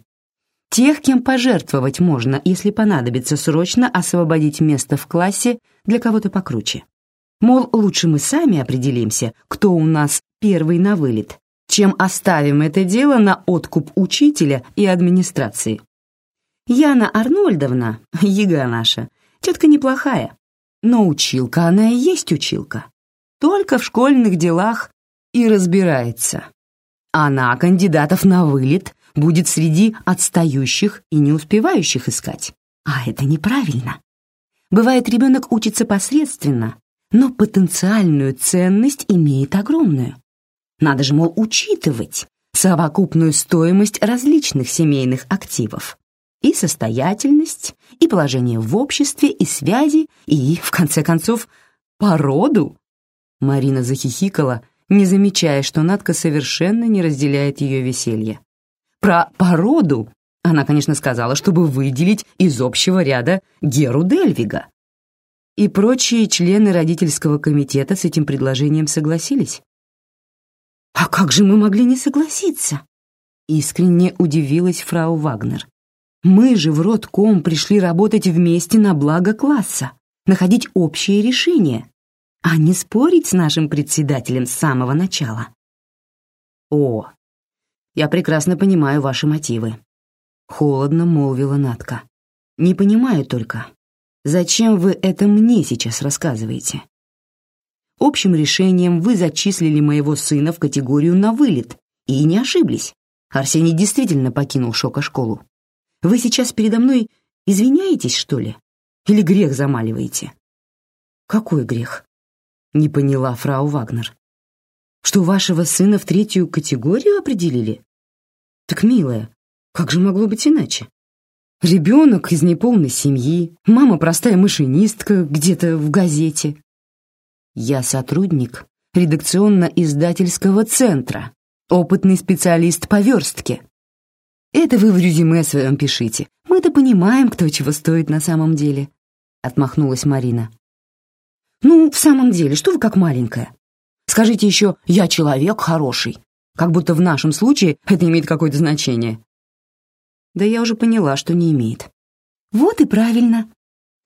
Тех, кем пожертвовать можно, если понадобится срочно освободить место в классе для кого-то покруче. Мол, лучше мы сами определимся, кто у нас первый на вылет, чем оставим это дело на откуп учителя и администрации. Яна Арнольдовна, яга наша, тетка неплохая, но училка она и есть училка. Только в школьных делах и разбирается. Она кандидатов на вылет будет среди отстающих и не успевающих искать. А это неправильно. Бывает, ребенок учится посредственно, но потенциальную ценность имеет огромную. Надо же, мол, учитывать совокупную стоимость различных семейных активов. И состоятельность, и положение в обществе, и связи, и, в конце концов, породу. Марина захихикала, не замечая, что Надка совершенно не разделяет ее веселье. Про породу она, конечно, сказала, чтобы выделить из общего ряда Геру Дельвига, и прочие члены родительского комитета с этим предложением согласились. «А как же мы могли не согласиться?» Искренне удивилась фрау Вагнер. «Мы же в родком пришли работать вместе на благо класса, находить общие решения, а не спорить с нашим председателем с самого начала». «О, я прекрасно понимаю ваши мотивы», — холодно молвила Натка. «Не понимаю только, Зачем вы это мне сейчас рассказываете? Общим решением вы зачислили моего сына в категорию на вылет и не ошиблись. Арсений действительно покинул шока-школу. Вы сейчас передо мной извиняетесь, что ли? Или грех замаливаете? Какой грех? Не поняла фрау Вагнер. Что вашего сына в третью категорию определили? Так, милая, как же могло быть иначе? Ребенок из неполной семьи, мама простая машинистка где-то в газете. Я сотрудник редакционно-издательского центра, опытный специалист по верстке. Это вы в резюме своем пишите. Мы-то понимаем, кто чего стоит на самом деле, отмахнулась Марина. Ну, в самом деле, что вы как маленькая? Скажите еще «я человек хороший», как будто в нашем случае это имеет какое-то значение. Да я уже поняла, что не имеет. Вот и правильно.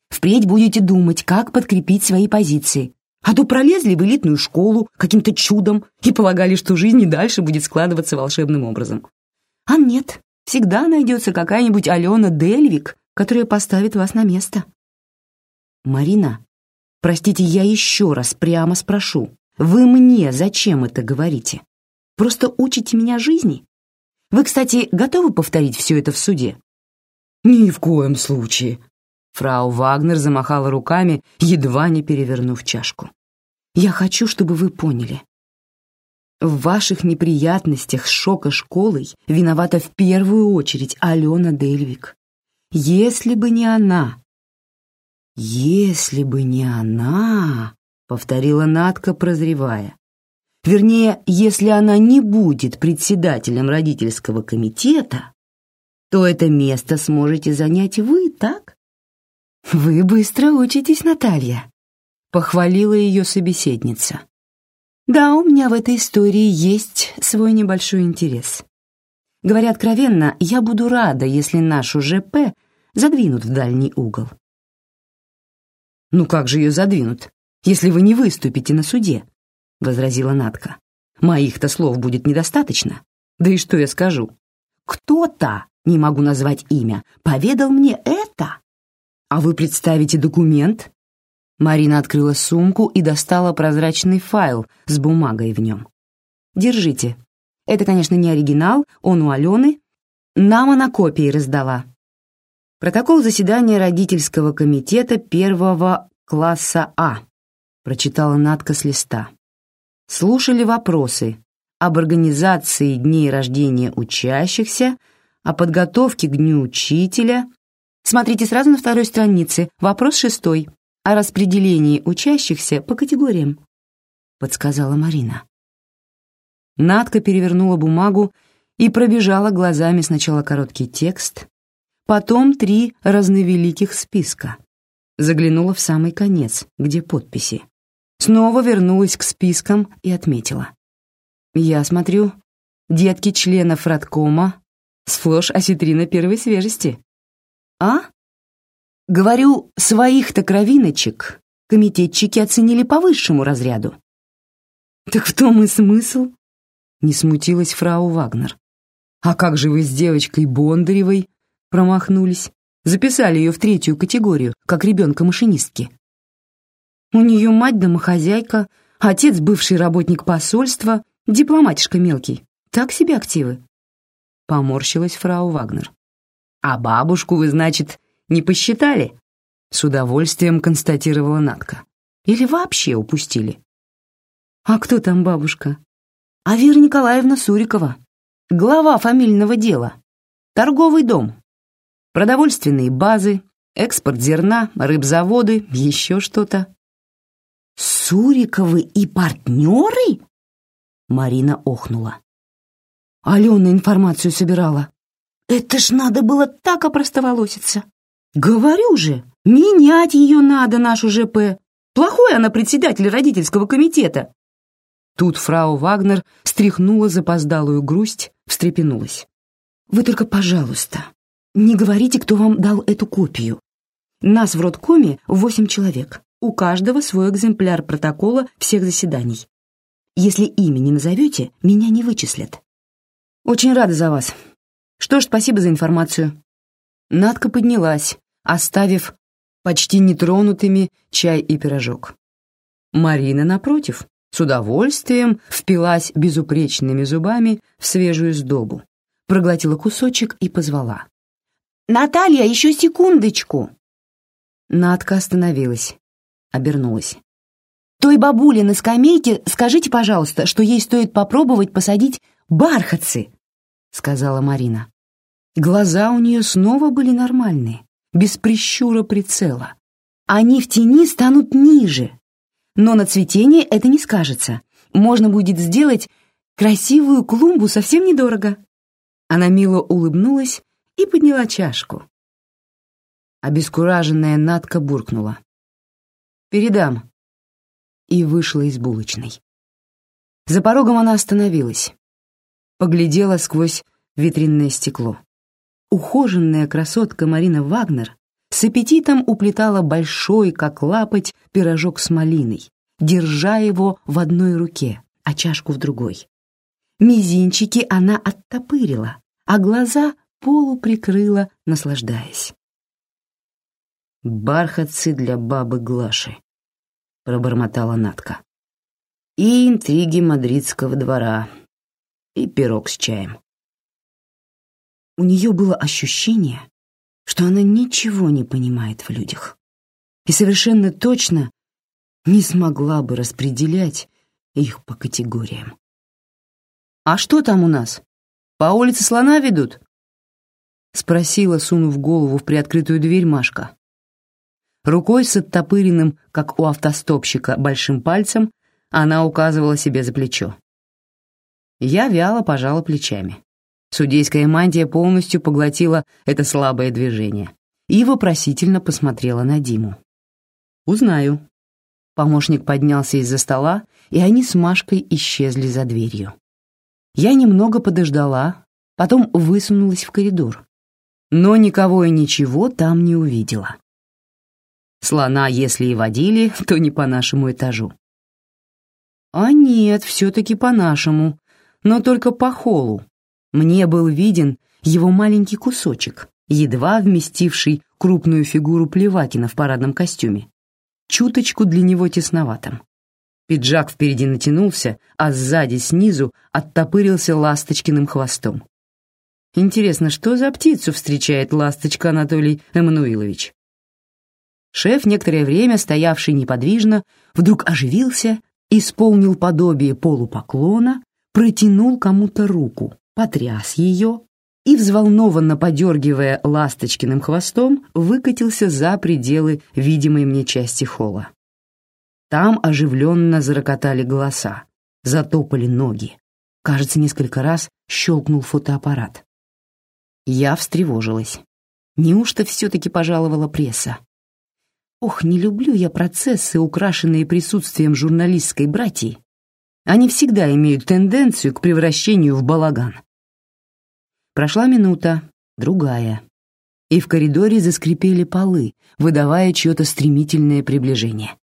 Впредь будете думать, как подкрепить свои позиции. А то пролезли в элитную школу каким-то чудом и полагали, что жизнь и дальше будет складываться волшебным образом. А нет, всегда найдется какая-нибудь Алена Дельвик, которая поставит вас на место. Марина, простите, я еще раз прямо спрошу. Вы мне зачем это говорите? Просто учите меня жизни? Вы, кстати, готовы повторить все это в суде?» «Ни в коем случае!» Фрау Вагнер замахала руками, едва не перевернув чашку. «Я хочу, чтобы вы поняли. В ваших неприятностях с шока школой виновата в первую очередь Алена Дельвик. Если бы не она...» «Если бы не она...» — повторила Надка, прозревая. Вернее, если она не будет председателем родительского комитета, то это место сможете занять вы, так? Вы быстро учитесь, Наталья, похвалила ее собеседница. Да, у меня в этой истории есть свой небольшой интерес. Говоря откровенно, я буду рада, если нашу ЖП задвинут в дальний угол. Ну как же ее задвинут, если вы не выступите на суде? — возразила Натка. «Моих-то слов будет недостаточно. Да и что я скажу? Кто-то, не могу назвать имя, поведал мне это. А вы представите документ?» Марина открыла сумку и достала прозрачный файл с бумагой в нем. «Держите. Это, конечно, не оригинал, он у Алены. Нам она копии раздала. Протокол заседания родительского комитета первого класса А», прочитала Натка с листа слушали вопросы об организации дней рождения учащихся, о подготовке к Дню Учителя. Смотрите сразу на второй странице, вопрос шестой, о распределении учащихся по категориям, подсказала Марина. Надка перевернула бумагу и пробежала глазами сначала короткий текст, потом три разновеликих списка. Заглянула в самый конец, где подписи. Снова вернулась к спискам и отметила. «Я смотрю, детки членов родкома сплошь осетрина первой свежести». «А?» «Говорю, своих-то кровиночек комитетчики оценили по высшему разряду. «Так в том и смысл?» — не смутилась фрау Вагнер. «А как же вы с девочкой Бондаревой промахнулись? Записали ее в третью категорию, как ребенка-машинистки». «У нее мать домохозяйка, отец бывший работник посольства, дипломатишка мелкий. Так себе активы?» Поморщилась фрау Вагнер. «А бабушку вы, значит, не посчитали?» С удовольствием констатировала Натка. «Или вообще упустили?» «А кто там бабушка?» «А Вера Николаевна Сурикова, глава фамильного дела, торговый дом, продовольственные базы, экспорт зерна, рыбзаводы, еще что-то». «Суриковы и партнеры?» Марина охнула. Алена информацию собирала. Это ж надо было так опростоволоситься. Говорю же, менять ее надо, нашу ЖП. Плохой она председатель родительского комитета. Тут фрау Вагнер стряхнула запоздалую грусть, встрепенулась. «Вы только, пожалуйста, не говорите, кто вам дал эту копию. Нас в родкоме восемь человек, у каждого свой экземпляр протокола всех заседаний. Если имя не назовете, меня не вычислят. «Очень рада за вас. Что ж, спасибо за информацию». Надка поднялась, оставив почти нетронутыми чай и пирожок. Марина, напротив, с удовольствием впилась безупречными зубами в свежую сдобу, проглотила кусочек и позвала. «Наталья, еще секундочку!» Надка остановилась, обернулась. «Той бабуле на скамейке скажите, пожалуйста, что ей стоит попробовать посадить бархатцы сказала Марина. Глаза у нее снова были нормальные, без прищура прицела. Они в тени станут ниже. Но на цветение это не скажется. Можно будет сделать красивую клумбу совсем недорого. Она мило улыбнулась и подняла чашку. Обескураженная Надка буркнула. «Передам». И вышла из булочной. За порогом она остановилась поглядела сквозь витринное стекло. Ухоженная красотка Марина Вагнер с аппетитом уплетала большой, как лапоть, пирожок с малиной, держа его в одной руке, а чашку в другой. Мизинчики она оттопырила, а глаза полуприкрыла, наслаждаясь. «Бархатцы для бабы Глаши», — пробормотала Натка. «И интриги мадридского двора, и пирог с чаем. У нее было ощущение, что она ничего не понимает в людях и совершенно точно не смогла бы распределять их по категориям. «А что там у нас? По улице слона ведут?» — спросила, сунув голову в приоткрытую дверь Машка. Рукой с оттопыренным, как у автостопщика, большим пальцем она указывала себе за плечо. Я вяло пожала плечами. Судейская мантия полностью поглотила это слабое движение и вопросительно посмотрела на Диму. «Узнаю». Помощник поднялся из-за стола, и они с Машкой исчезли за дверью. Я немного подождала, потом высунулась в коридор, но никого и ничего там не увидела. Слона, если и водили, то не по нашему этажу. А нет, все-таки по нашему, но только по холу. Мне был виден его маленький кусочек, едва вместивший крупную фигуру Плевакина в парадном костюме. Чуточку для него тесноватым. Пиджак впереди натянулся, а сзади снизу оттопырился ласточкиным хвостом. Интересно, что за птицу встречает ласточка Анатолий Эммануилович? Шеф, некоторое время стоявший неподвижно, вдруг оживился, исполнил подобие полупоклона, протянул кому-то руку, потряс ее и, взволнованно подергивая ласточкиным хвостом, выкатился за пределы видимой мне части холла. Там оживленно зарокотали голоса, затопали ноги. Кажется, несколько раз щелкнул фотоаппарат. Я встревожилась. Неужто все-таки пожаловала пресса? Ох, не люблю я процессы, украшенные присутствием журналистской братьи, они всегда имеют тенденцию к превращению в балаган. Прошла минута, другая, и в коридоре заскрипели полы, выдавая чье-то стремительное приближение.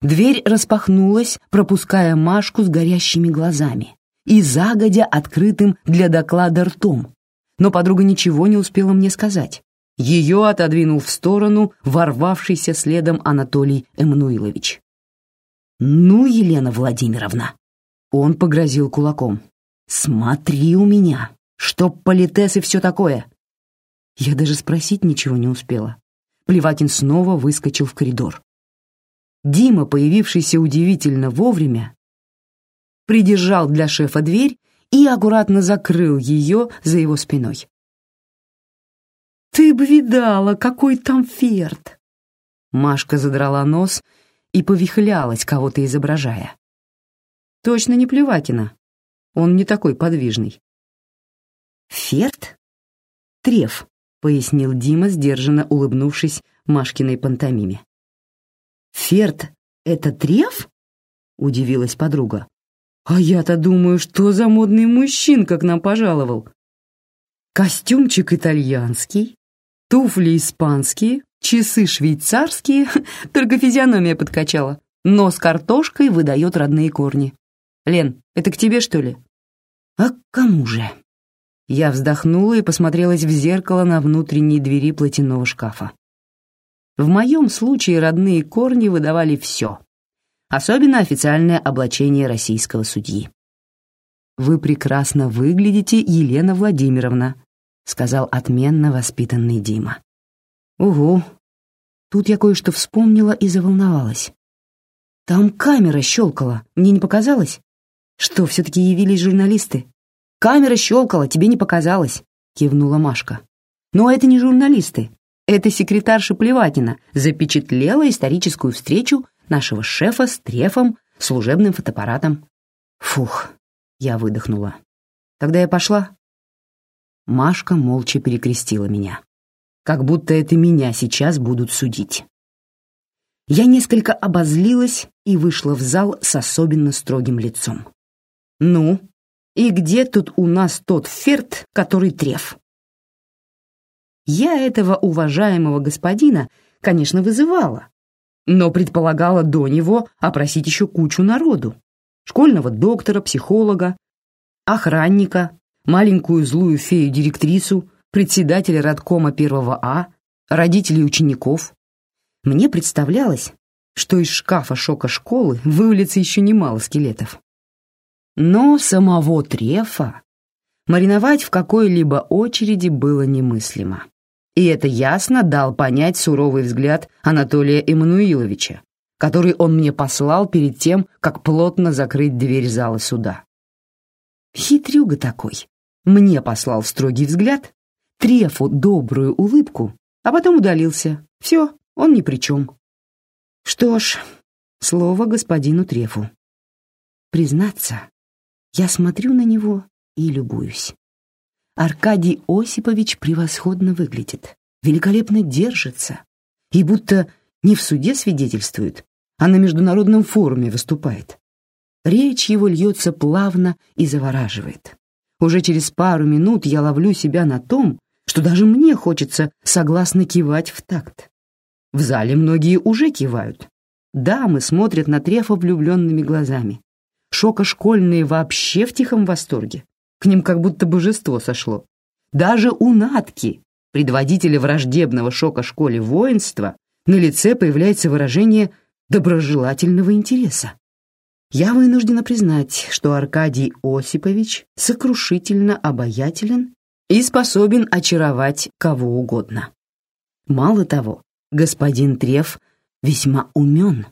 Дверь распахнулась, пропуская Машку с горящими глазами и загодя открытым для доклада ртом. Но подруга ничего не успела мне сказать. Ее отодвинул в сторону ворвавшийся следом Анатолий Эммануилович. «Ну, Елена Владимировна!» Он погрозил кулаком. «Смотри у меня, чтоб политес и все такое!» Я даже спросить ничего не успела. Плевакин снова выскочил в коридор. Дима, появившийся удивительно вовремя, придержал для шефа дверь и аккуратно закрыл ее за его спиной. «Ты бы видала, какой там ферт!» Машка задрала нос и повихлялась, кого-то изображая. «Точно не Плевакина. Он не такой подвижный». «Ферт? Треф», — пояснил Дима, сдержанно улыбнувшись Машкиной пантомиме. «Ферт — это треф?» — удивилась подруга. «А я-то думаю, что за модный мужчинка к нам пожаловал. Костюмчик итальянский, туфли испанские, часы швейцарские, только физиономия подкачала. Нос картошкой выдает родные корни. Лен, это к тебе, что ли?» «А к кому же?» Я вздохнула и посмотрелась в зеркало на внутренней двери платяного шкафа. В моем случае родные корни выдавали все, особенно официальное облачение российского судьи. «Вы прекрасно выглядите, Елена Владимировна», — сказал отменно воспитанный Дима. «Угу». Тут я кое-что вспомнила и заволновалась. «Там камера щелкала, мне не показалось?» «Что, все-таки явились журналисты?» «Камера щелкала, тебе не показалось», — кивнула Машка. «Но это не журналисты, эта секретарша Плеватина запечатлела историческую встречу нашего шефа с Трефом, служебным фотоаппаратом. Фух, я выдохнула. Тогда я пошла. Машка молча перекрестила меня. Как будто это меня сейчас будут судить. Я несколько обозлилась и вышла в зал с особенно строгим лицом. «Ну, и где тут у нас тот ферт, который треф?» Я этого уважаемого господина, конечно, вызывала, но предполагала до него опросить еще кучу народу. Школьного доктора, психолога, охранника, маленькую злую фею-директрису, председателя родкома первого А, родителей учеников. Мне представлялось, что из шкафа шока школы вывалится еще немало скелетов. Но самого Трефа мариновать в какой-либо очереди было немыслимо. И это ясно дал понять суровый взгляд Анатолия Эммануиловича, который он мне послал перед тем, как плотно закрыть дверь зала суда. Хитрюга такой. Мне послал строгий взгляд, Трефу добрую улыбку, а потом удалился. Все, он ни при чем. Что ж, слово господину Трефу. Признаться, я смотрю на него и любуюсь. Аркадий Осипович превосходно выглядит, великолепно держится и будто не в суде свидетельствует, а на международном форуме выступает. Речь его льется плавно и завораживает. Уже через пару минут я ловлю себя на том, что даже мне хочется согласно кивать в такт. В зале многие уже кивают. Дамы смотрят на Трефа влюбленными глазами. Шока-школьные вообще в тихом восторге. К ним как будто божество сошло. Даже у Натки, предводителя враждебного шока школе воинства, на лице появляется выражение доброжелательного интереса. Я вынуждена признать, что Аркадий Осипович сокрушительно обаятелен и способен очаровать кого угодно. Мало того, господин Треф весьма умен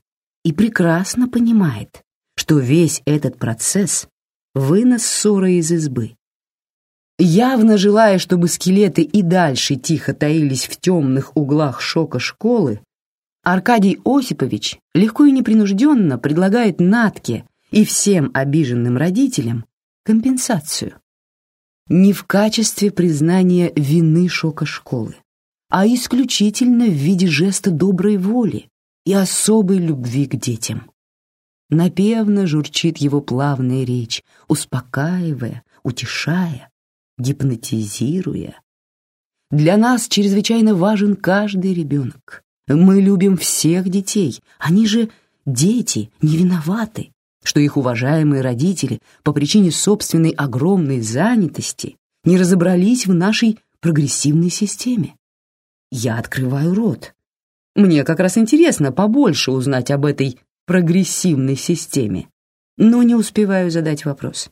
и прекрасно понимает, что весь этот процесс вынос ссоры из избы. Явно желая, чтобы скелеты и дальше тихо таились в темных углах шока школы, Аркадий Осипович легко и непринужденно предлагает Натке и всем обиженным родителям компенсацию. Не в качестве признания вины шока школы, а исключительно в виде жеста доброй воли и особой любви к детям. Напевно журчит его плавная речь, успокаивая, утешая, гипнотизируя. Для нас чрезвычайно важен каждый ребенок. Мы любим всех детей, они же дети не виноваты, что их уважаемые родители по причине собственной огромной занятости не разобрались в нашей прогрессивной системе. Я открываю рот. Мне как раз интересно побольше узнать об этой прогрессивной системе, но не успеваю задать вопрос.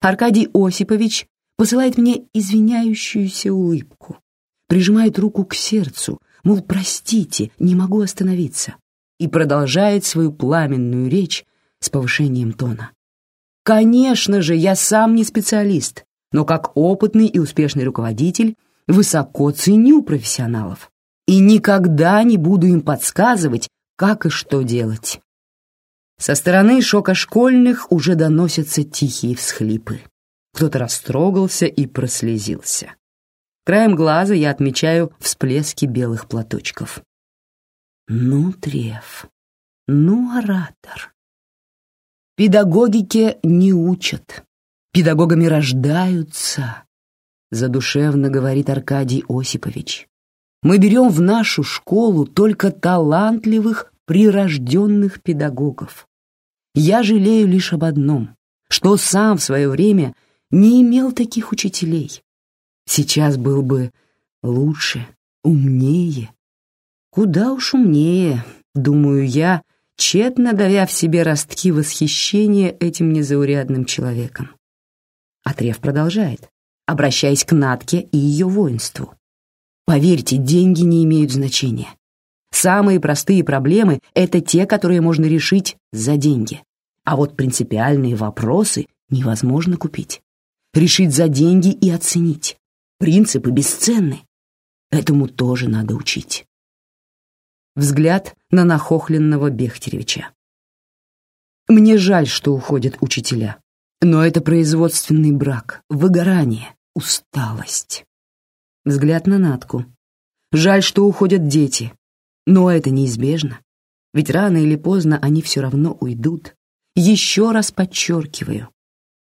Аркадий Осипович посылает мне извиняющуюся улыбку, прижимает руку к сердцу, мол, простите, не могу остановиться, и продолжает свою пламенную речь с повышением тона. Конечно же, я сам не специалист, но как опытный и успешный руководитель высоко ценю профессионалов и никогда не буду им подсказывать, как и что делать. Со стороны шока школьных уже доносятся тихие всхлипы. Кто-то растрогался и прослезился. Краем глаза я отмечаю всплески белых платочков. Ну, Треф, ну, оратор. Педагогике не учат, педагогами рождаются, задушевно говорит Аркадий Осипович. Мы берем в нашу школу только талантливых, прирожденных педагогов. Я жалею лишь об одном, что сам в свое время не имел таких учителей. Сейчас был бы лучше, умнее. Куда уж умнее, думаю я, тщетно давя в себе ростки восхищения этим незаурядным человеком. Отрев продолжает, обращаясь к Натке и ее воинству. Поверьте, деньги не имеют значения. Самые простые проблемы — это те, которые можно решить за деньги. А вот принципиальные вопросы невозможно купить. Решить за деньги и оценить. Принципы бесценны. Этому тоже надо учить. Взгляд на нахохленного Бехтеревича. Мне жаль, что уходят учителя. Но это производственный брак, выгорание, усталость. Взгляд на Натку. Жаль, что уходят дети. Но это неизбежно. Ведь рано или поздно они все равно уйдут. Еще раз подчеркиваю.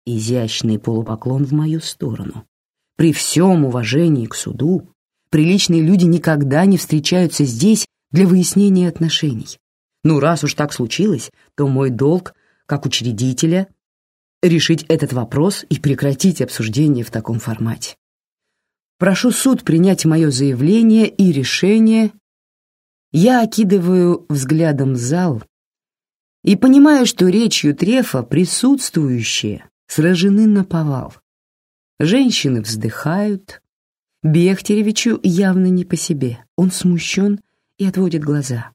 Изящный полупоклон в мою сторону. При всем уважении к суду, приличные люди никогда не встречаются здесь для выяснения отношений. Ну, раз уж так случилось, то мой долг, как учредителя, решить этот вопрос и прекратить обсуждение в таком формате. Прошу суд принять мое заявление и решение. Я окидываю взглядом зал и понимаю, что речью Трефа присутствующие сражены на повал. Женщины вздыхают. Бехтеревичу явно не по себе. Он смущен и отводит глаза.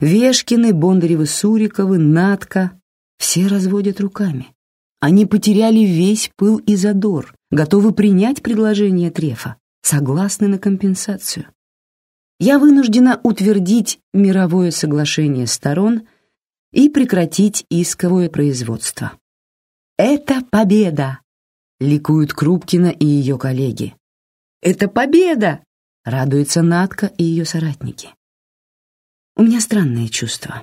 Вешкины, Бондаревы, Суриковы, Натка — все разводят руками. Они потеряли весь пыл и задор, готовы принять предложение Трефа, согласны на компенсацию. Я вынуждена утвердить мировое соглашение сторон и прекратить исковое производство. «Это победа!» — ликуют Крупкина и ее коллеги. «Это победа!» — радуется Натка и ее соратники. У меня странное чувство.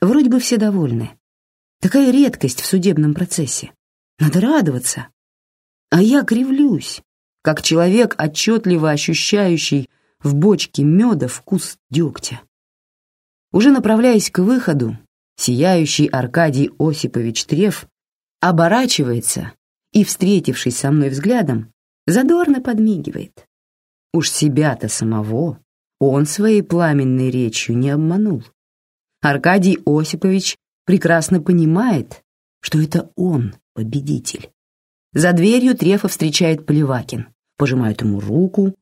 Вроде бы все довольны, Такая редкость в судебном процессе. Надо радоваться. А я кривлюсь, как человек, отчетливо ощущающий в бочке меда вкус дегтя. Уже направляясь к выходу, сияющий Аркадий Осипович Треф оборачивается и, встретившись со мной взглядом, задорно подмигивает. Уж себя-то самого он своей пламенной речью не обманул. Аркадий Осипович прекрасно понимает, что это он победитель. За дверью Трефа встречает Поливакин, пожимает ему руку,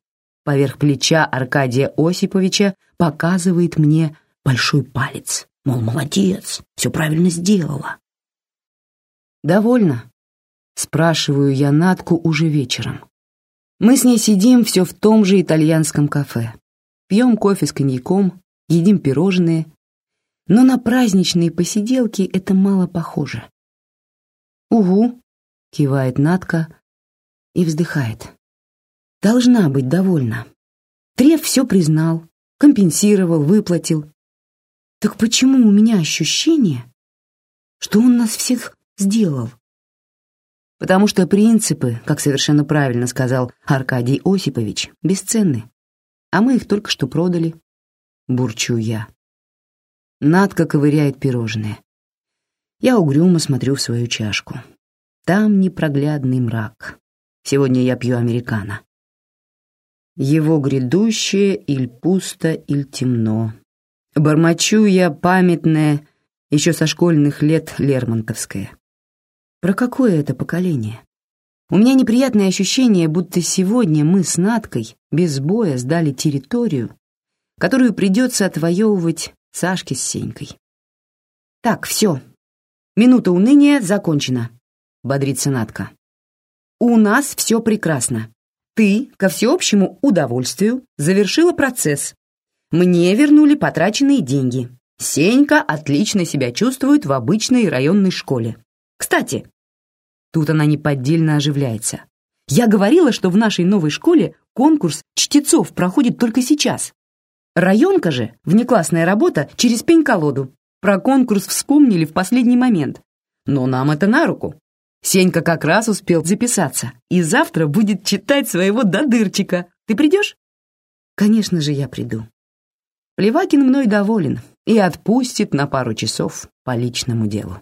поверх плеча Аркадия Осиповича показывает мне большой палец, мол, молодец, все правильно сделала. «Довольно?» — спрашиваю я Натку уже вечером. Мы с ней сидим все в том же итальянском кафе, пьем кофе с коньяком, едим пирожные но на праздничные посиделки это мало похоже. «Угу», — кивает Натка и вздыхает. «Должна быть довольна. Треф все признал, компенсировал, выплатил. Так почему у меня ощущение, что он нас всех сделал?» Потому что принципы, как совершенно правильно сказал Аркадий Осипович, бесценны, а мы их только что продали. Бурчу я. Надка ковыряет пирожное. Я угрюмо смотрю в свою чашку. Там непроглядный мрак. Сегодня я пью американо. Его грядущее иль пусто, иль темно. Бормочу я памятное еще со школьных лет Лермонтовское. Про какое это поколение? У меня неприятное ощущение, будто сегодня мы с Надкой без боя сдали территорию, которую придется отвоевывать Сашке с Сенькой. «Так, все. Минута уныния закончена», — бодрится Надка. «У нас все прекрасно. Ты, ко всеобщему удовольствию, завершила процесс. Мне вернули потраченные деньги. Сенька отлично себя чувствует в обычной районной школе. Кстати, тут она неподдельно оживляется. Я говорила, что в нашей новой школе конкурс чтецов проходит только сейчас. Районка же, внеклассная работа, через пень-колоду. Про конкурс вспомнили в последний момент. Но нам это на руку. Сенька как раз успел записаться и завтра будет читать своего додырчика. Ты придешь? Конечно же, я приду. Плевакин мной доволен и отпустит на пару часов по личному делу.